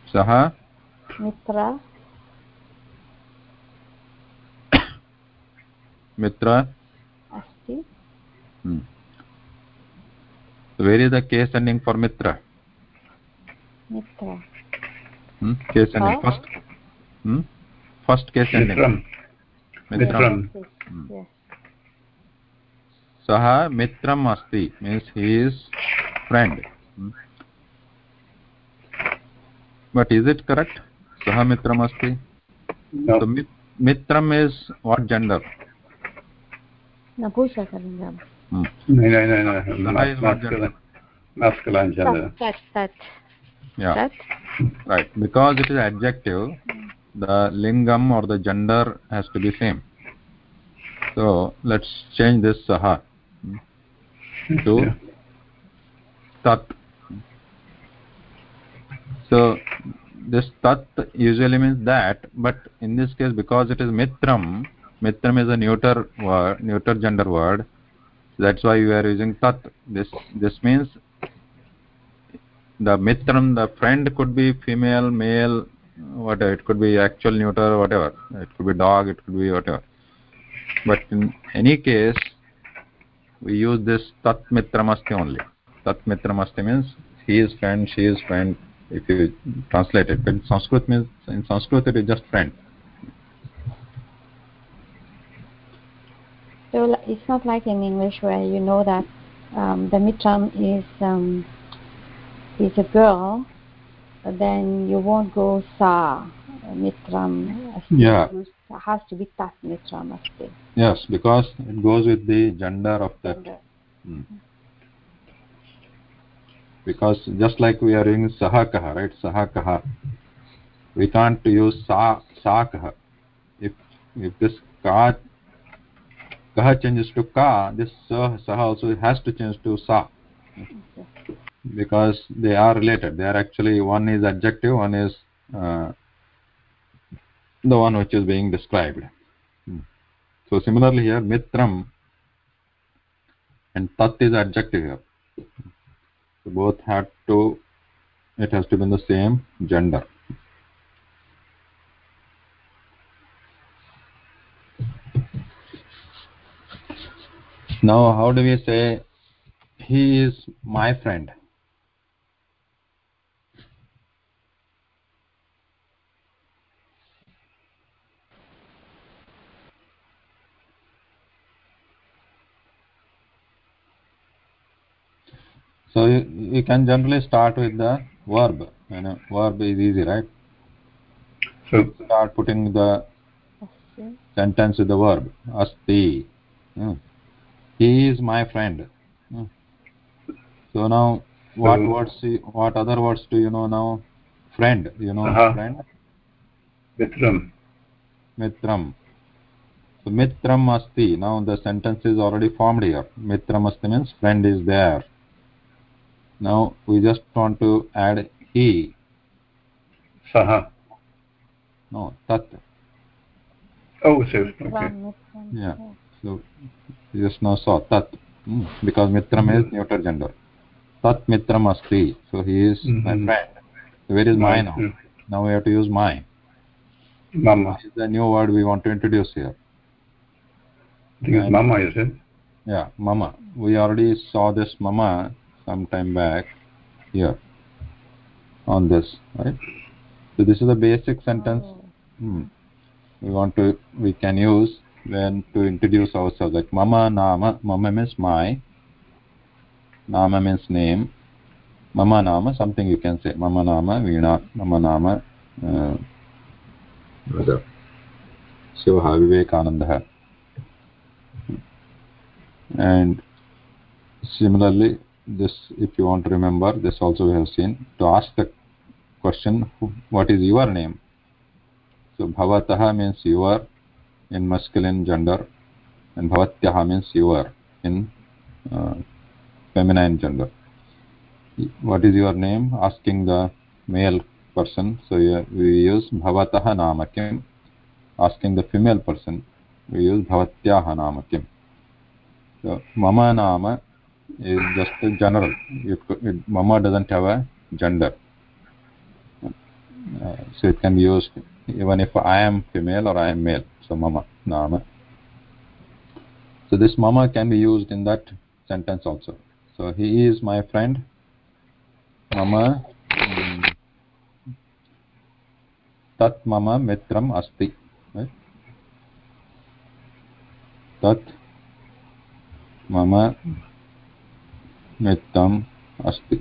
सः? मित्र? मित्र? अस्ति। Where is the case ending for Mitra? Mitra. Case ending first first case ending सः मित्रम् अस्ति means he is friend but is it correct सः मित्रम् अस्ति no मित्रम् इस् वाट् जेण्डर् नपुंसकलिङ्गं no no no no Saha is what gender? masculine gender तत् तत् yeah तत् right because it is adjective the lingam or the gender has to be same so let's change this saha to Yeah. tat so this tat usually means that but in this case because it is mitram mitram is a neuter word neuter gender word that's why we are using tat. This this means the mitram the friend could be female male whatever it could be actual neuter whatever it could be dog it could be whatever. But in any case we use this tat mitramasti only. Tat mitramasti means he is friend she is friend if you translate it but in sanskrit means in sanskrit it is just friend So it's not like in English where you know that um, the mitram is um, is a girl, then you won't go sa mitram. Yeah. It has to be tat mitram yes because it goes with the gender of that Gender. Because just like we are using saha kaha right? Saha kaha we can't use sa sa kaha if if this ka kaha changes to ka this sa saha also has to change to sa. Because they are related. They are actually one is adjective one is uh, the one which is being described. Hmm. so similarly here mitram and tat is adjective here so both have to it has to be in the same gender. Now how do we say he is my friend so you, you can generally start with the verb. You know verb is easy right? So start putting the sentence with the verb. Asti. Hmm. he is my friend. Hmm. so now what So- words you- what other words do you know now? Friend. You know Uh-huh. friend? Mitram. mitram. So mitram asti. Now the sentence is already formed here. Mitram asti means friend is there now we just want to add he Saha. no tat Oh, so okay. Mitram, mitram. Yeah. so you just now saw tat Hmm. because mitram is neuter gender tat mitram asti so he is my Mhm. friend so where is my now Mm. now we have to use my Mama. this is the new word we want to introduce here I think it's mama, is it? yeah mama we already saw this mama some time back here on this right so this is the basic sentence Oh. hmm. we want to we can use when to introduce ourselves like mama nama mama means my nama means name mama nama something you can say mama nama veena mama nama uh, whether शिवः विवेकानन्दः and similarly this if you want to remember this also we have seen to ask the question what is your name so bhavatah means your in masculine gender and bhavatyah means your in uh, feminine gender what is your name asking the male person so we use bhavatah nama kim asking the female person we use bhavatyah nama kim so mama nama is just general. It, it, mama doesn't have a gender. Uh, so it can be used even if i am female or i am male. So mama nama. So this mama can be used in that sentence also. So he is my friend. Mama mm, tat mama mitram asti. Tat mama mitram asti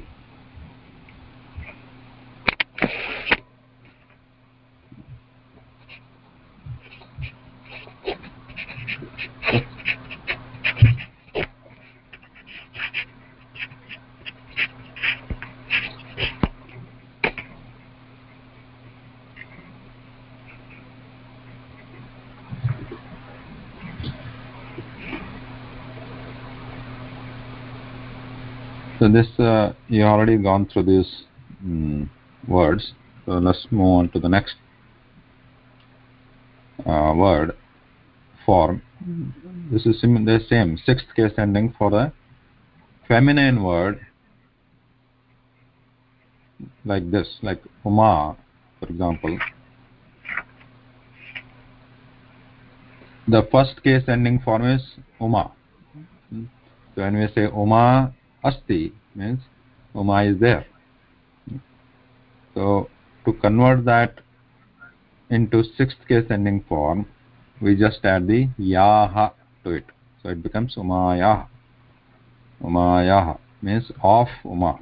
So this, uh, you already gone through these mm, words. So let's move on to the next uh, word form. This is sim- the same sixth case ending for the feminine word like this, like Uma, for example. the first case ending form is uma so when we say uma asti means uma is there so to convert that into sixth case ending form we just add the yaha to it so it becomes umayah umayah means of uma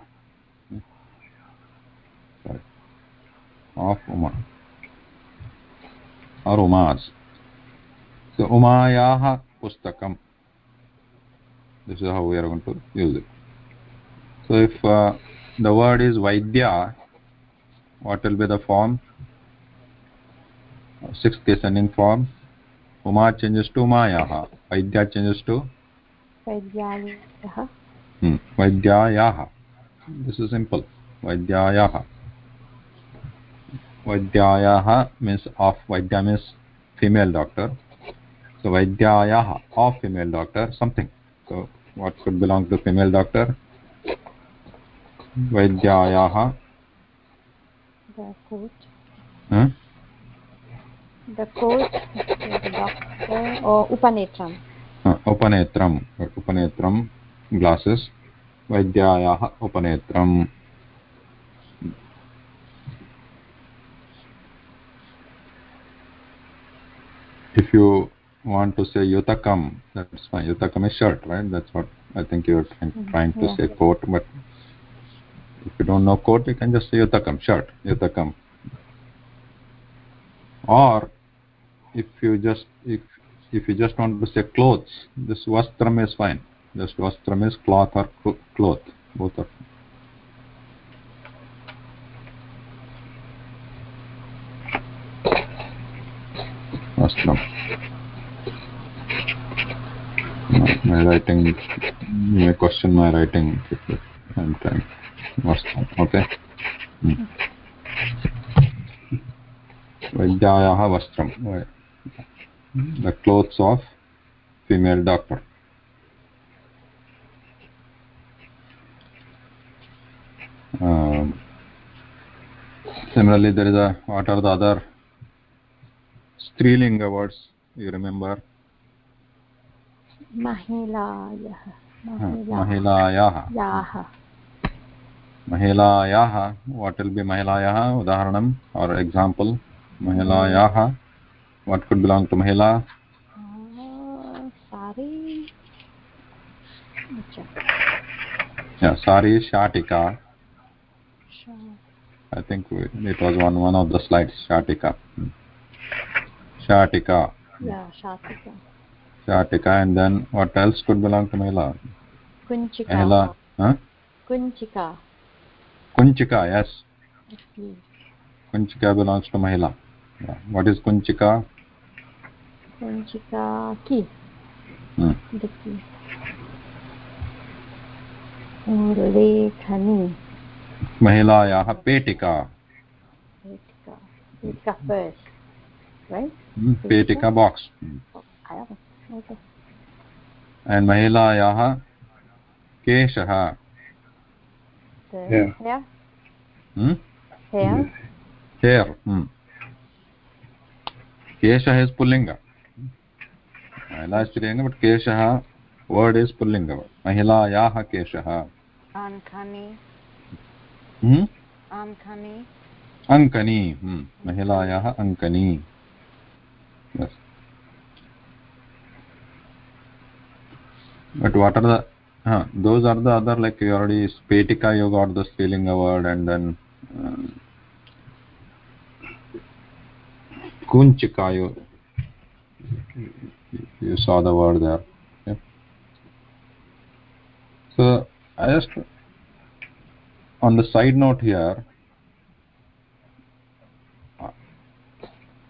of uma or umas so umayah pustakam this is how we are going to use it so if uh, the word is vaidya what will be the form? Sixth descending form. Uma changes to mayaha vaidya changes to? Vaidyayaha. Hmm. Vaidyayaha. This is simple. Vaidyayaha. Vaidyayaha means of vaidya means female doctor. So vaidyayaha of female doctor something. So what could belong to female doctor? वैद्यायाः। उपनेत्रम्। उपनेत्रम् उपनेत्रं glasses वैद्यायाः उपनेत्रम्। If you want to say युतकं युतकम् is shirt say coat but if you don't know coat you can just say yutakam shirt yutakam or if you just if if you just want to say clothes this vastram is fine. Just vastram is cloth or cloth both are vastram. My writing you may question my writing i'm अस्तु okay वैद्यायाः वस्त्रं the clothes of female doctor similarly there is a what are the other strilinga words you remember महिलायः महिलायाः महिलायाः what will be महिलायाः उदाहरणम् or example महिलायाः what could belong to महिला? सारी शाटिका I think it was one one of the slide शाटिका शाटिका शाटिका and then what else could belong to महिला? महिला kunchika yes kunchika belongs to mahila yeah. what is kunchika kunchika key hmm. the key उल्लेखनी महिलायाः पेटिका पेटिका box महिलायाः केशः केशः इस् पुल्लिङ्ग hair महिला स्त्रीलिङ्ग बट् केशः वर्ड् इस् पुल्लिङ्ग महिलायाः केशः अङ्कनी महिलायाः अङ्कनी but what are the huh, those are the other like you already petika you got the strilinga award and then uh, kunchika you you saw the word there. Okay. so i just on the side note here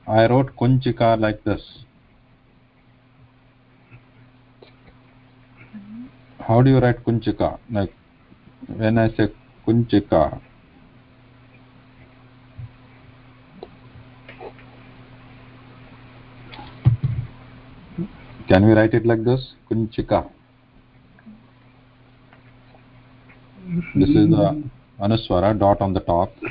i wrote kunchika like this how do you write kunchika? Like when i say kunchika can we write it like this? Kunchika. This is the anuswara dot on the top.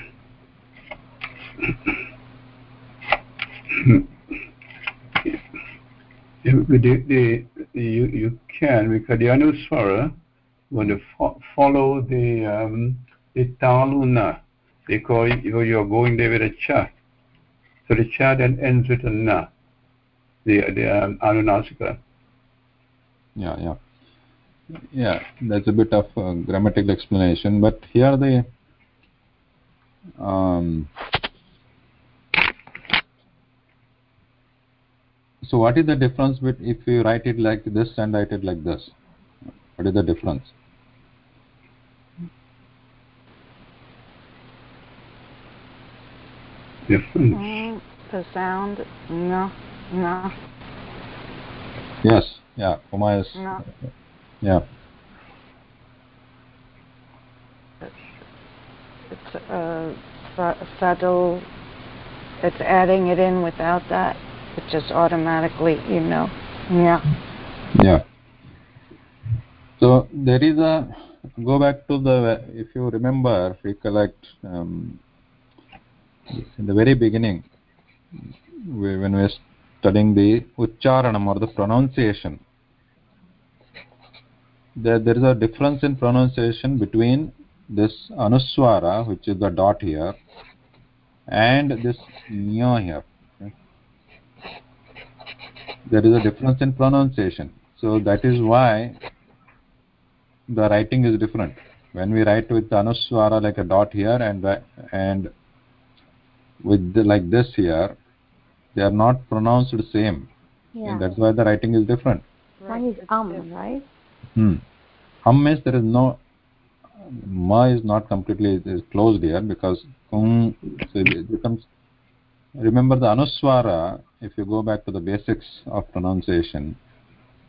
The, the, you, you can, because the Anuswara, when you fo- follow the, um, the Taluna, because you, you're going there with a cha. So the cha then ends with a na, the, the um, Anunasika. yeah yeah yeah that's a bit of grammatical explanation but here the um, so what is the difference with if you write it like this and write it like this what is the difference Different. Mm, the sound, no, no, yes yeah Uma is no. yeah It's uh, su- subtle. It's adding it in without that. It just automatically, you know. Yeah. yeah so there is a go back to the if you remember recollect um, in the very beginning we- when we were studying the ucharanam or the pronunciation there, there is a difference in pronunciation between this anuswara which is the dot here and this nya here? There is a difference in pronunciation so that is why the writing is different when we write with anuswara like a dot here and and with the, like this here they are not pronounced the same Yeah. that's why the writing is different One is um, right? hmm. hum means there is no ma is not completely is closed here because kum so it becomes remember the anuswara if you go back to the basics of pronunciation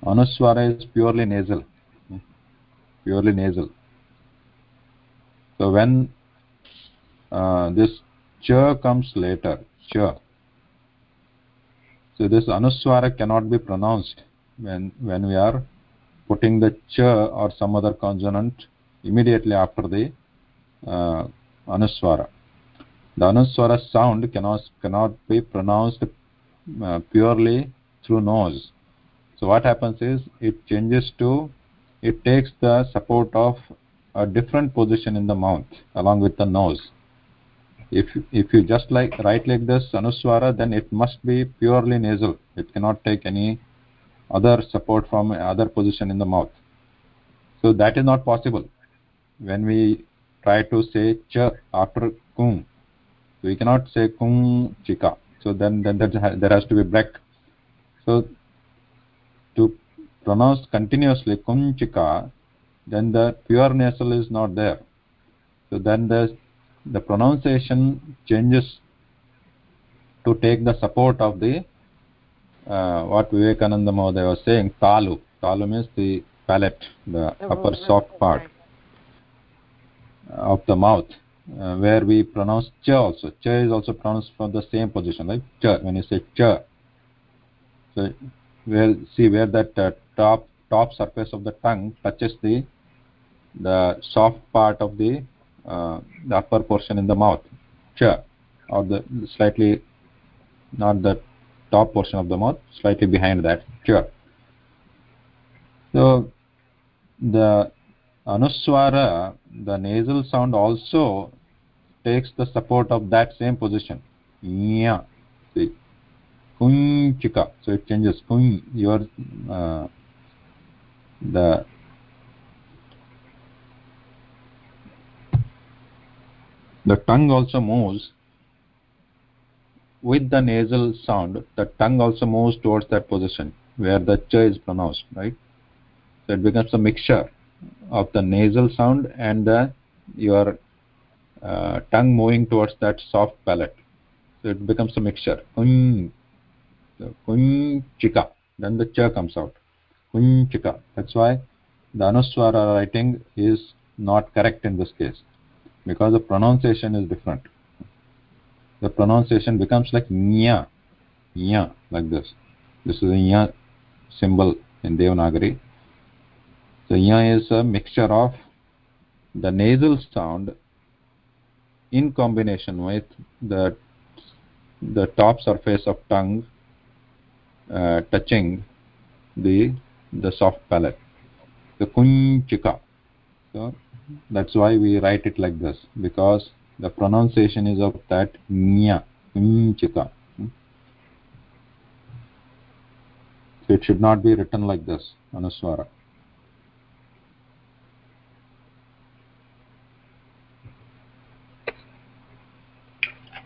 anuswara is purely nasal. Purely nasal. So when uh, this cha comes later cha so this anuswara cannot be pronounced when when we are putting the cha or some other consonant immediately after the uh, anuswara the anuswara sound cannot cannot be pronounced uh, purely through nose. So what happens is it changes to it takes the support of a different position in the mouth along with the nose. If if you just like write like this anuswara then it must be purely nasal. It cannot take any other support from other position in the mouth. So that is not possible. When we try to say cha after kum we cannot say kum chika so then then that there has to be break so to pronounce continuously kum chika then the pure nasal is not there. So then the the pronunciation changes to take the support of the uh, what Vivekananda Mahodaya was saying talu. Talu means the palate the The upper soft part of the mouth uh, where we pronounce cha also. Cha is also pronounced from the same position like cha when you say cha so where see where that uh, top top surface of the tongue touches the the soft part of the uh, the upper portion in the mouth. Cha or the slightly not the top portion of the mouth slightly behind that. Cha so the anuswara the nasal sound also takes the support of that same position. Nya see. Kunchika. So it changes. Kun your uh, the the tongue also moves. With the nasal sound the tongue also moves towards that position where the ch is pronounced right? So it becomes a mixture of the nasal sound and the your uh, tongue moving towards that soft palate. So it becomes a mixture. Kun. So kunchika then the cha comes out. Kunchika that's why the anuswara writing is not correct in this case because the pronunciation is different. The pronunciation becomes like nya nya like this. This is a nya symbol in devanagari. So nya is a mixture of the nasal sound in combination with the the top surface of tongue uh, touching the the soft palate the kunchika. So that's why we write it like this because the pronunciation is of that nya kunchika. So it should not be written like this anuswara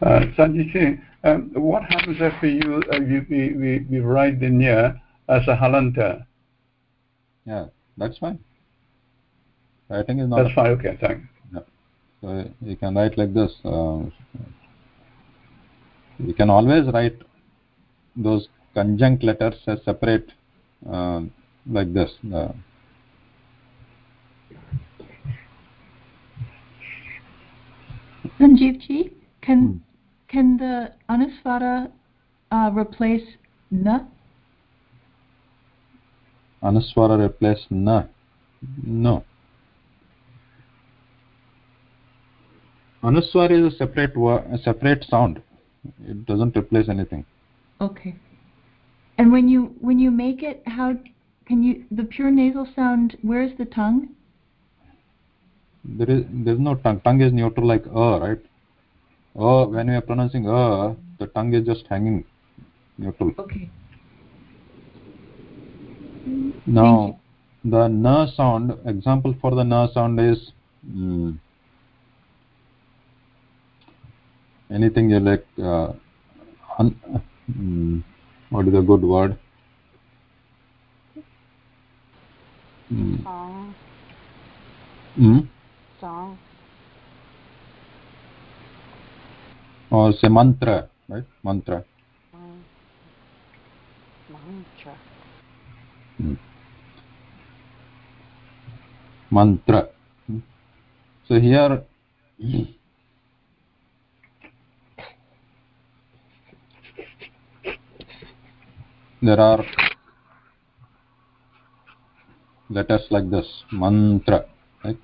Uh, Sanjay, um, what happens if we, use, uh, we, we, we write the nya as a halanta? yeah that's fine writing is not That's fine, okay, thanks. so you can write like this uh, you can always write those conjunct letters as separate uh, like this uh, Sanjeev ji, can can the anusvara uh, replace na? anuswara replace na no anuswara is a separate a separate sound it doesn't replace anything Okay. And when you when you make it, how can you the pure nasal sound? Where's the tongue? there is there is no tongue tongue is neutral like uh right uh when we are pronouncing uh the tongue is just hanging. Neutral Okay. now the na sound example for the na sound is mm, anything you like uh, un, mm, what is a good word? Mm, Song, mm, song. Or say mantra right mantra Mm. Mantra. Mm. mantra Mm. so here there are letters like this mantra right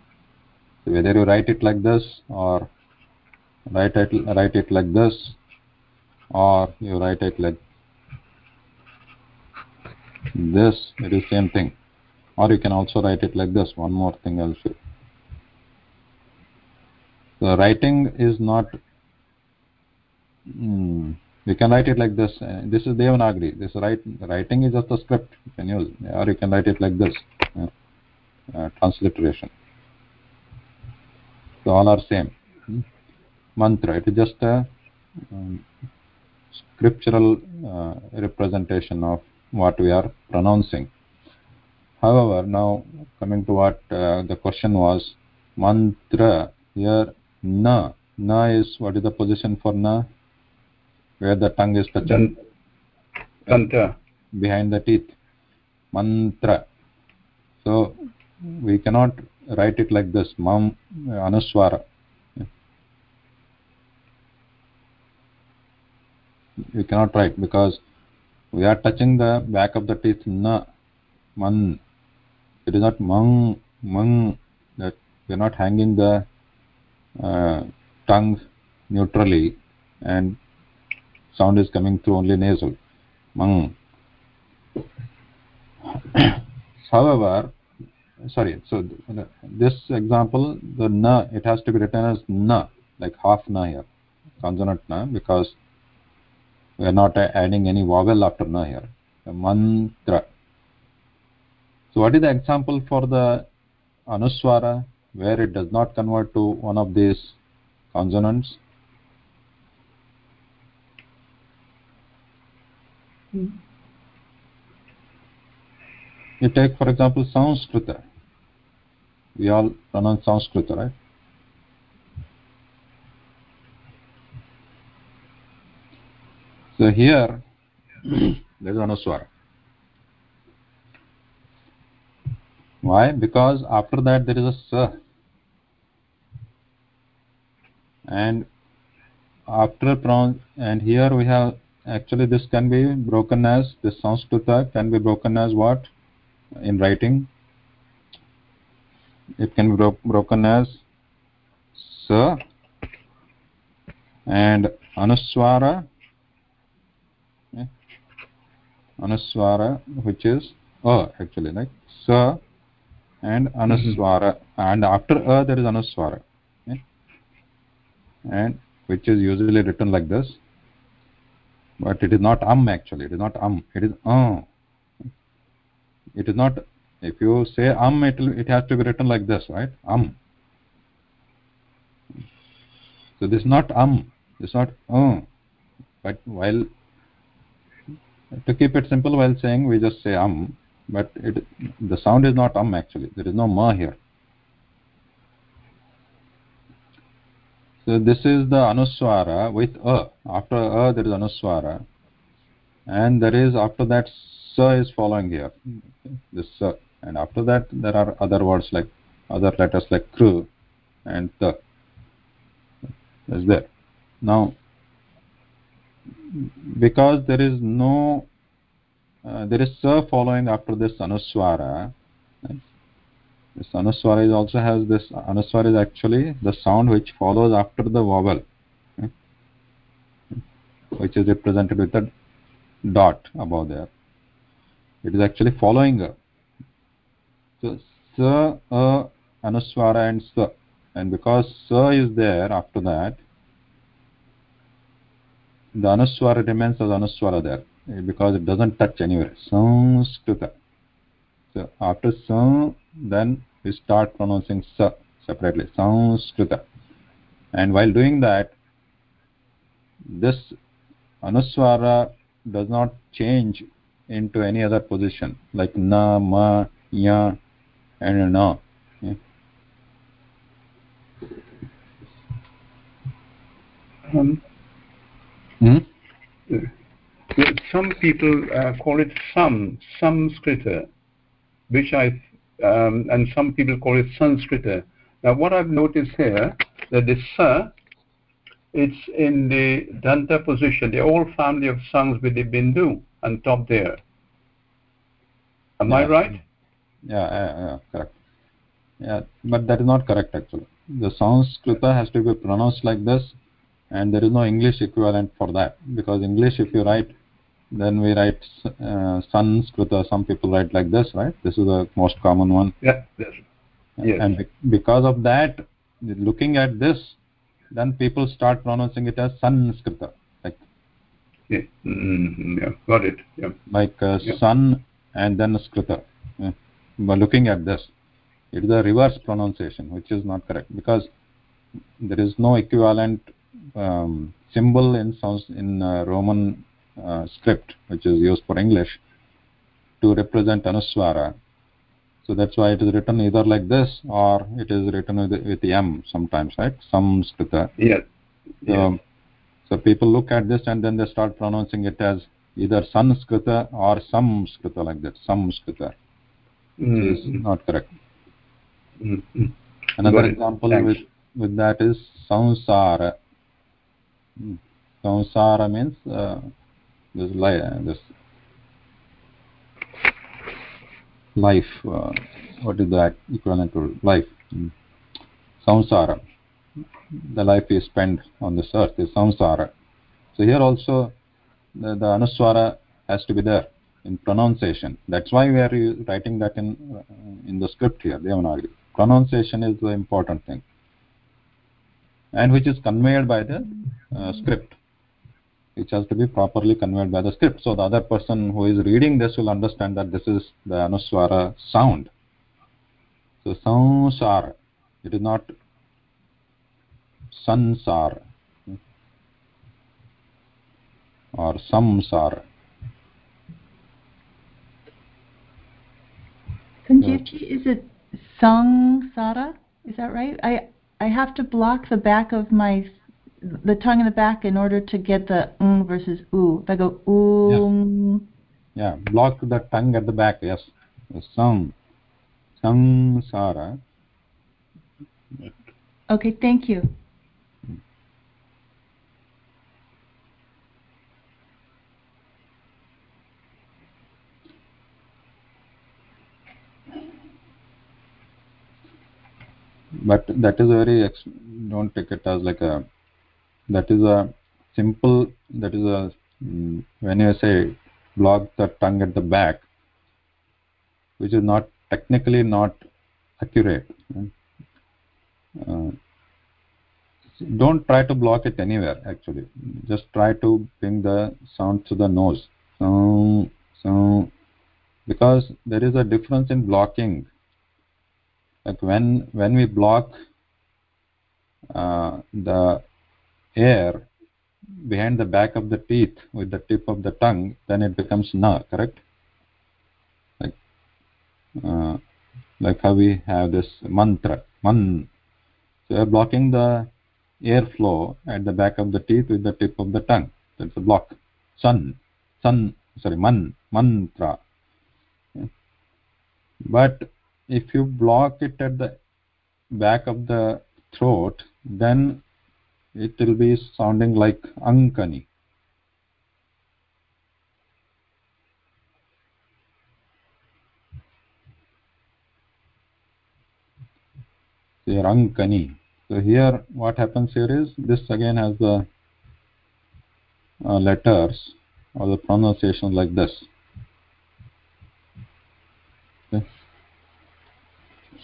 so whether you write it like this or write it write it like this or you write it like this it is same thing. Or you can also write it like this one more thing say the writing is not mm, you can write it like this. Uh, this is devanagari. This write, writing is just a script. You can use or you can write it like this uh, uh, transliteration. So all are same. Hmm. Mantra. It is just a um, scriptural uh, representation of what we are pronouncing. However now coming to what uh, the question was mantra here na. Na is what is the position for na? Where the tongue is touching Danta. behind the teeth. Mantra. So we cannot write it like this. Mam anuswara you cannot write because we are touching the back of the teeth na man it is not mang mang that we are not hanging the uh, tongue neutrally and sound is coming through only nasal. Mang however sorry so this example the na it has to be written as na like half na here consonant na because we are not adding any vowel after na here mantra. So what is the example for the anuswara where it does not convert to one of these consonants? You take for example sanskrita we all pronounce sanskrita right so here mm. there is anuswara why? Because after that there is a sa and after pronoun and here we have actually this can be broken as this sanskrita can be broken as what? In writing. It can be bro broken as sa and anuswara anuswara which is a actually like sa and anuswara and after a there is anuswara okay? and which is usually written like this. But it is not um actually. It is not um it is uh it is not if you say um it it has to be written like this right? Um so this is not um this is not uh but while to keep it simple while saying we just say um but it the sound is not um actually. There is no ma here. So this is the anuswara with a. After a there is anuswara. And there is after that sa is following here. This sa and after that there are other words like other letters like kru and ta is there. Now because there is no uh, there is sa following after this anuswara right? this anuswara is also has this anuswara is actually the sound which follows after the vowel okay? which is represented with a dot above there it is actually following a so sa a anuswara and sa and because sa is there after that the anuswara remains as anuswara there because it doesn't touch anywhere. Sanskrita so after sa then we start pronouncing sa separately sanskrita and while doing that this anuswara does not change into any other position like na ma ya and na okay? Um, some people uh, call it sam, Samskrita, which I, um, and some people call it Sanskrita. Now, what I've noticed here, that the sa, it's in the danta position, the whole family of songs with the bindu on top there. Am I right? yeah, yeah, yeah correct yeah but that is not correct actually the sanskrita has to be pronounced like this and there is no english equivalent for that because english if you write then we write uh, sanskrita some people write like this right this is the most common one Yeah. Yes. Yes. and be- because of that looking at this then people start pronouncing it as sanskrita like Yeah. Mhm, yeah. Got it. Yeah. like uh, Yeah. sun and then skrita yeah. by looking at this it is a reverse pronunciation which is not correct because there is no equivalent um, symbol in sounds in uh, roman uh, script which is used for english to represent anuswara so that's why it is written either like this or it is written with, with m sometimes right samskrita Yes. so, Yes. so people look at this and then they start pronouncing it as either Sanskrita or Samskrita like that. Samskrita, which is Mhm, not correct. mhm. Another example Thanks. with, with that is Sansara. Sansara means uh, this, li- uh, this life. Uh, what is that equivalent to life? Hmm. Samsara. The life you spend on this earth is samsara. So here also the, the anuswara has to be there in pronunciation. That's why we are writing that in uh, in the script here, Devanagari. Pronunciation is the important thing, and which is conveyed by the uh, script, which has to be properly conveyed by the script. So the other person who is reading this will understand that this is the anuswara sound. So sansar it is not sansar or samsara. Sanjeevji, is it sangsara? Is that right? I I have to block the back of my the tongue in the back in order to get the ng versus oo. If I go oong, Yeah, block the tongue at the back, yes. Sang. Sangsara. okay, thank you. But that is very, don't take it as like a, that is a simple, that is a, mm, when you say block the tongue at the back, which is not technically not accurate. Uh, don't try to block it anywhere actually. Just try to bring the sound to the nose. So so because there is a difference in blocking like when when we block uh, the air behind the back of the teeth with the tip of the tongue then it becomes na correct? Like uh, like how we have this mantra man. So we are blocking the airflow at the back of the teeth with the tip of the tongue. That's a block. Sun sun sorry man mantra. But if you block it at the back of the throat then it will be sounding like ankani. Here ankani. So here what happens here is this again has the uh, letters or the pronunciation like this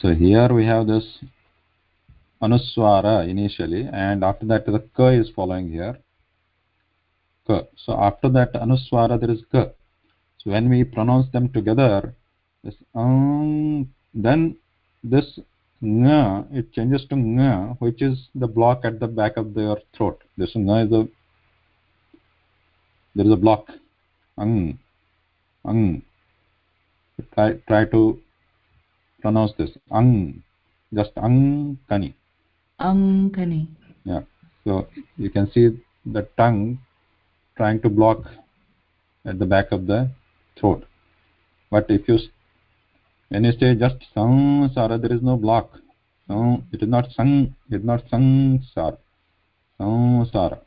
so here we have this anuswara initially and after that the ka is following here. Ka so after that anuswara there is ka so when we pronounce them together this um, then this nga it changes to nga which is the block at the back of their throat. This nga is a there is a block. Ang. Ang. Try try to pronounce this. Ang. Just ang kani Ankani. yeah. So you can see the tongue trying to block at the back of the throat. But if you when you say just sansara there is no block. So it is not sang it is not sansara sansara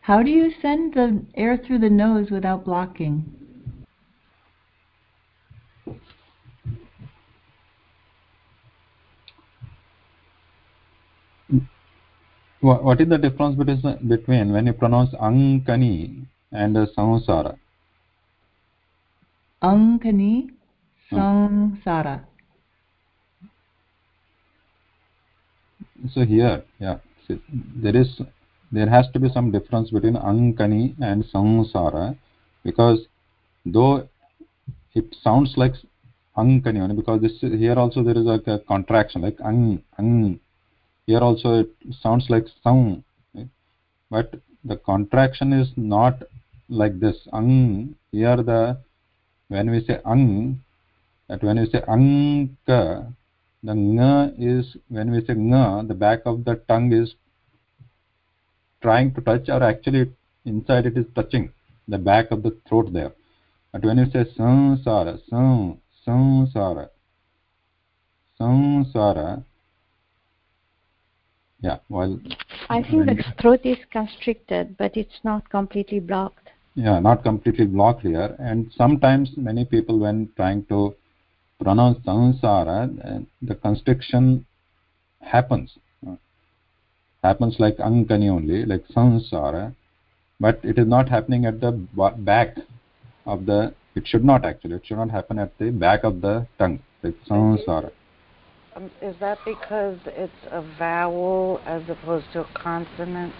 How do you send the air through the nose without blocking? Wha- what is the difference between between when you pronounce ankani and uh, sansara Ankani, samsara. so here yeah see, there is there has to be some difference between ankani and sansara because though it sounds like ankani because this here also there is like a contraction like ang ang here also it sounds like sound but the contraction is not like this ang. Here the when we say ang that when we say anka the nga is when we say nga the back of the tongue is trying to touch or actually inside it is touching the back of the throat there. But when you say sansara san sansara sansara yeah while I think the throat is constricted, but it's not completely blocked. yeah not completely blocked here. And sometimes many people when trying to pronounce sansara uh, the constriction happens. Uh, happens like ankani only like sansara but it is not happening at the back of the it should not actually it should not happen at the back of the tongue like sansara Um, is that because it's a vowel as opposed to a consonant?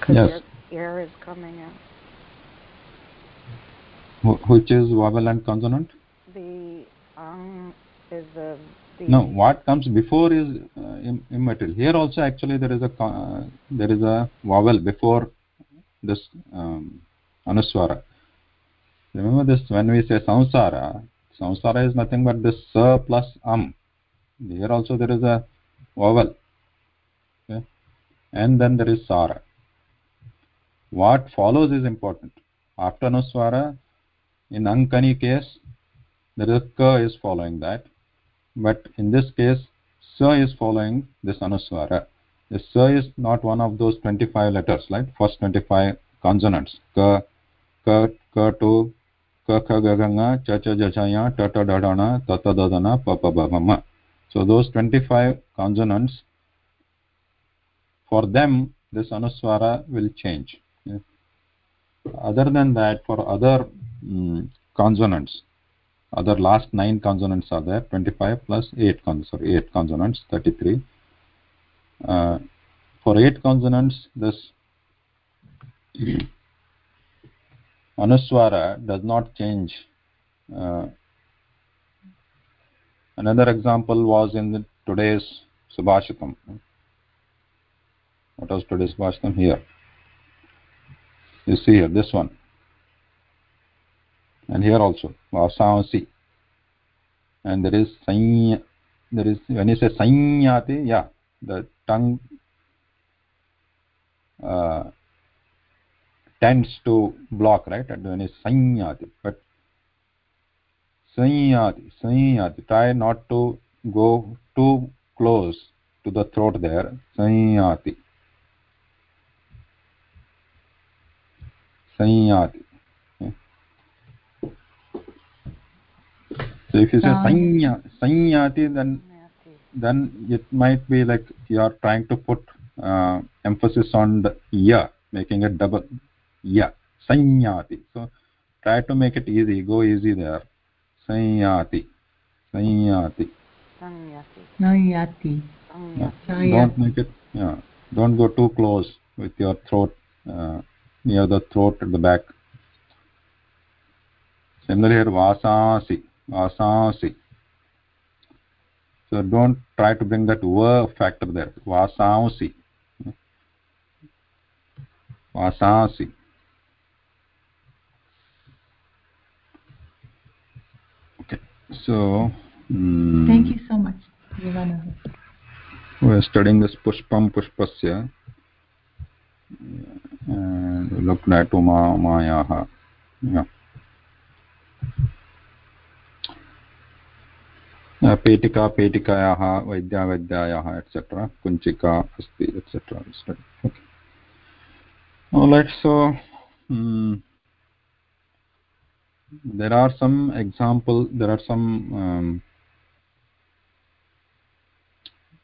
Because Yes. your ear is coming out. Wh- which is vowel and consonant The um is the the no what comes before is uh, Im- immaterial here also actually there is a uh, there is a vowel before this um, anuswara remember this when we say samsara samsara is nothing but this sa plus am here also there is a vowel okay? and then there is sara what follows is important after anuswara in ankani case there is ka is following that but in this case sa is following this anuswara the sa is not one of those 25 letters right first 25 consonants ka ka ka to ka kha ga ga cha cha ja cha ya ta ta da da na ta ta da da na pa pa ba ma so those 25 consonants for them this anuswara will change Yeah. other than that for other mm, consonants other last nine consonants are there 25 plus 8 con sorry 8 consonants 33 uh, for 8 consonants this anuswara does not change uh, another example was in today's subhashitam. What was today's subhashitam here? You see here this one. And here also vasansi and there is sanya there is when you say sanyati yeah the tongue uh, tends to block right? And when it's sanyati but sanyati sanyati try not to go too close to the throat there. Sanyati sanyati so if you say sanya sanyati then then it might be like you are trying to put uh, emphasis on the ya making it double ya. Sanyati so try to make it easy. Go easy there संयाति संयाति। संयाति। Don't make it don't go too close with your throat near the throat at the back similar वासासि वासासि so don't try to bring that wa factor there. Vasaasi vasaasi so mm, Thank you so much. We are studying this pushpam pushpasya and we looked at uma umayaha yeah Uh, पेटिका पेटिकायाः वैद्या वैद्यायाः etcetera कुञ्चिका अस्ति etcetera alright so hmm, there are some example there are some um,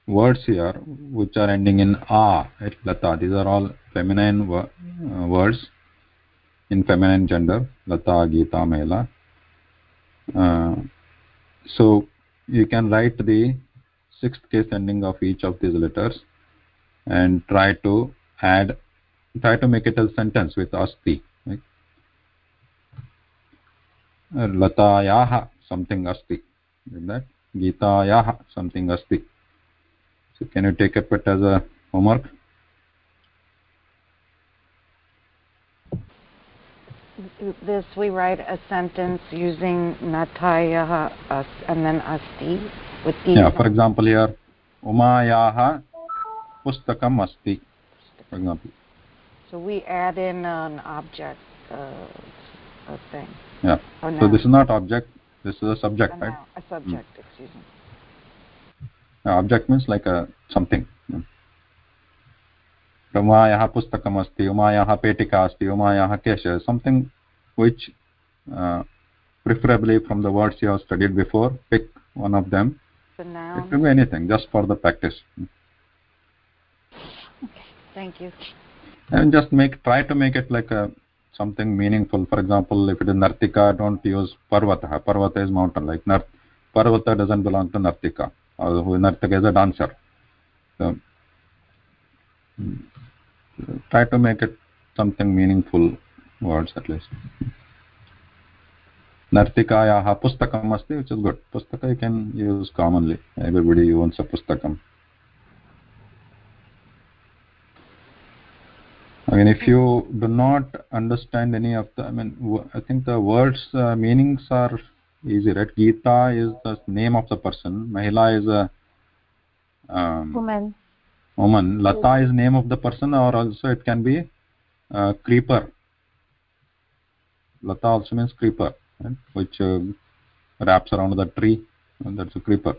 words here which are ending in a right lata. These are all feminine uh, words in feminine gender lata geeta mela. Uh, so you can write the sixth case ending of each of these letters and try to add try to make it a sentence with asti something asti. Like that? Geetayah something asti. So can you take up it as a homework? This we write a sentence using nataya as and then asti with these. yeah for example here umayah pustakam asti. For example. So we add in an object, uh, a thing yeah Oh, so no. this is not object this is a subject a, right noun, a subject, excuse me. Uh, object means like a something उमायाः पुस्तकम् अस्ति उमायाः पेटिका अस्ति उमायाः केश something which uh, preferably from the words you have studied before pick one of them The it noun. can be anything just for the practice Thank you. and just make try to make it like a something meaningful for example if it is nartika don't use parvata parvata is mountain like nar parvata doesn't belong to nartika who nartika is a dancer so mm, try to make it something meaningful words at least nartikayaha pustakam asti which is good pustaka you can use commonly everybody owns a pustakam I mean, if you do not understand any of the, I mean, I think the words uh, meanings are easy, right? Gita is the name of the person. Mahila is a um, woman woman. Lata is name of the person, or also it can be uh, creeper. Lata also means creeper, right? which uh, wraps around the tree. And that's a creeper.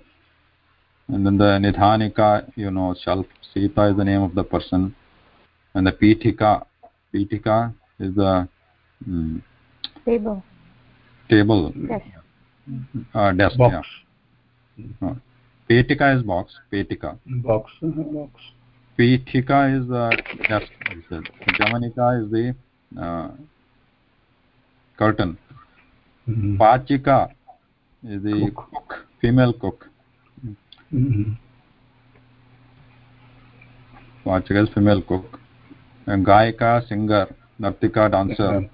And then the nidhanika, you know, shelf. Sita is the name of the person and the pitika pitika is the mm, table table yes uh, desk box yeah uh, petika is box petika box uh, box pitika is the desk it said. jamanika is the uh, curtain Mhm. pachika is the cook, female cook. Mhm. Vachaka is female cook. Singer, Nartika, dancer, Yeah.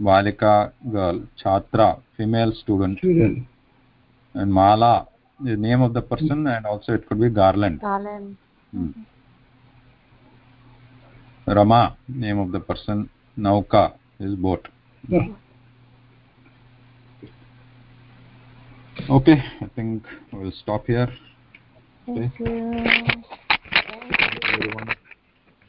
Balika, girl, Chhatra, female student, Student. and Mala, the name of the person, and also it could be garland. Garland. hmm. Rama, name of the person, Nauka is boat. Yeah. Okay, I think we'll stop here. Thank you. Thank you, Sanjeev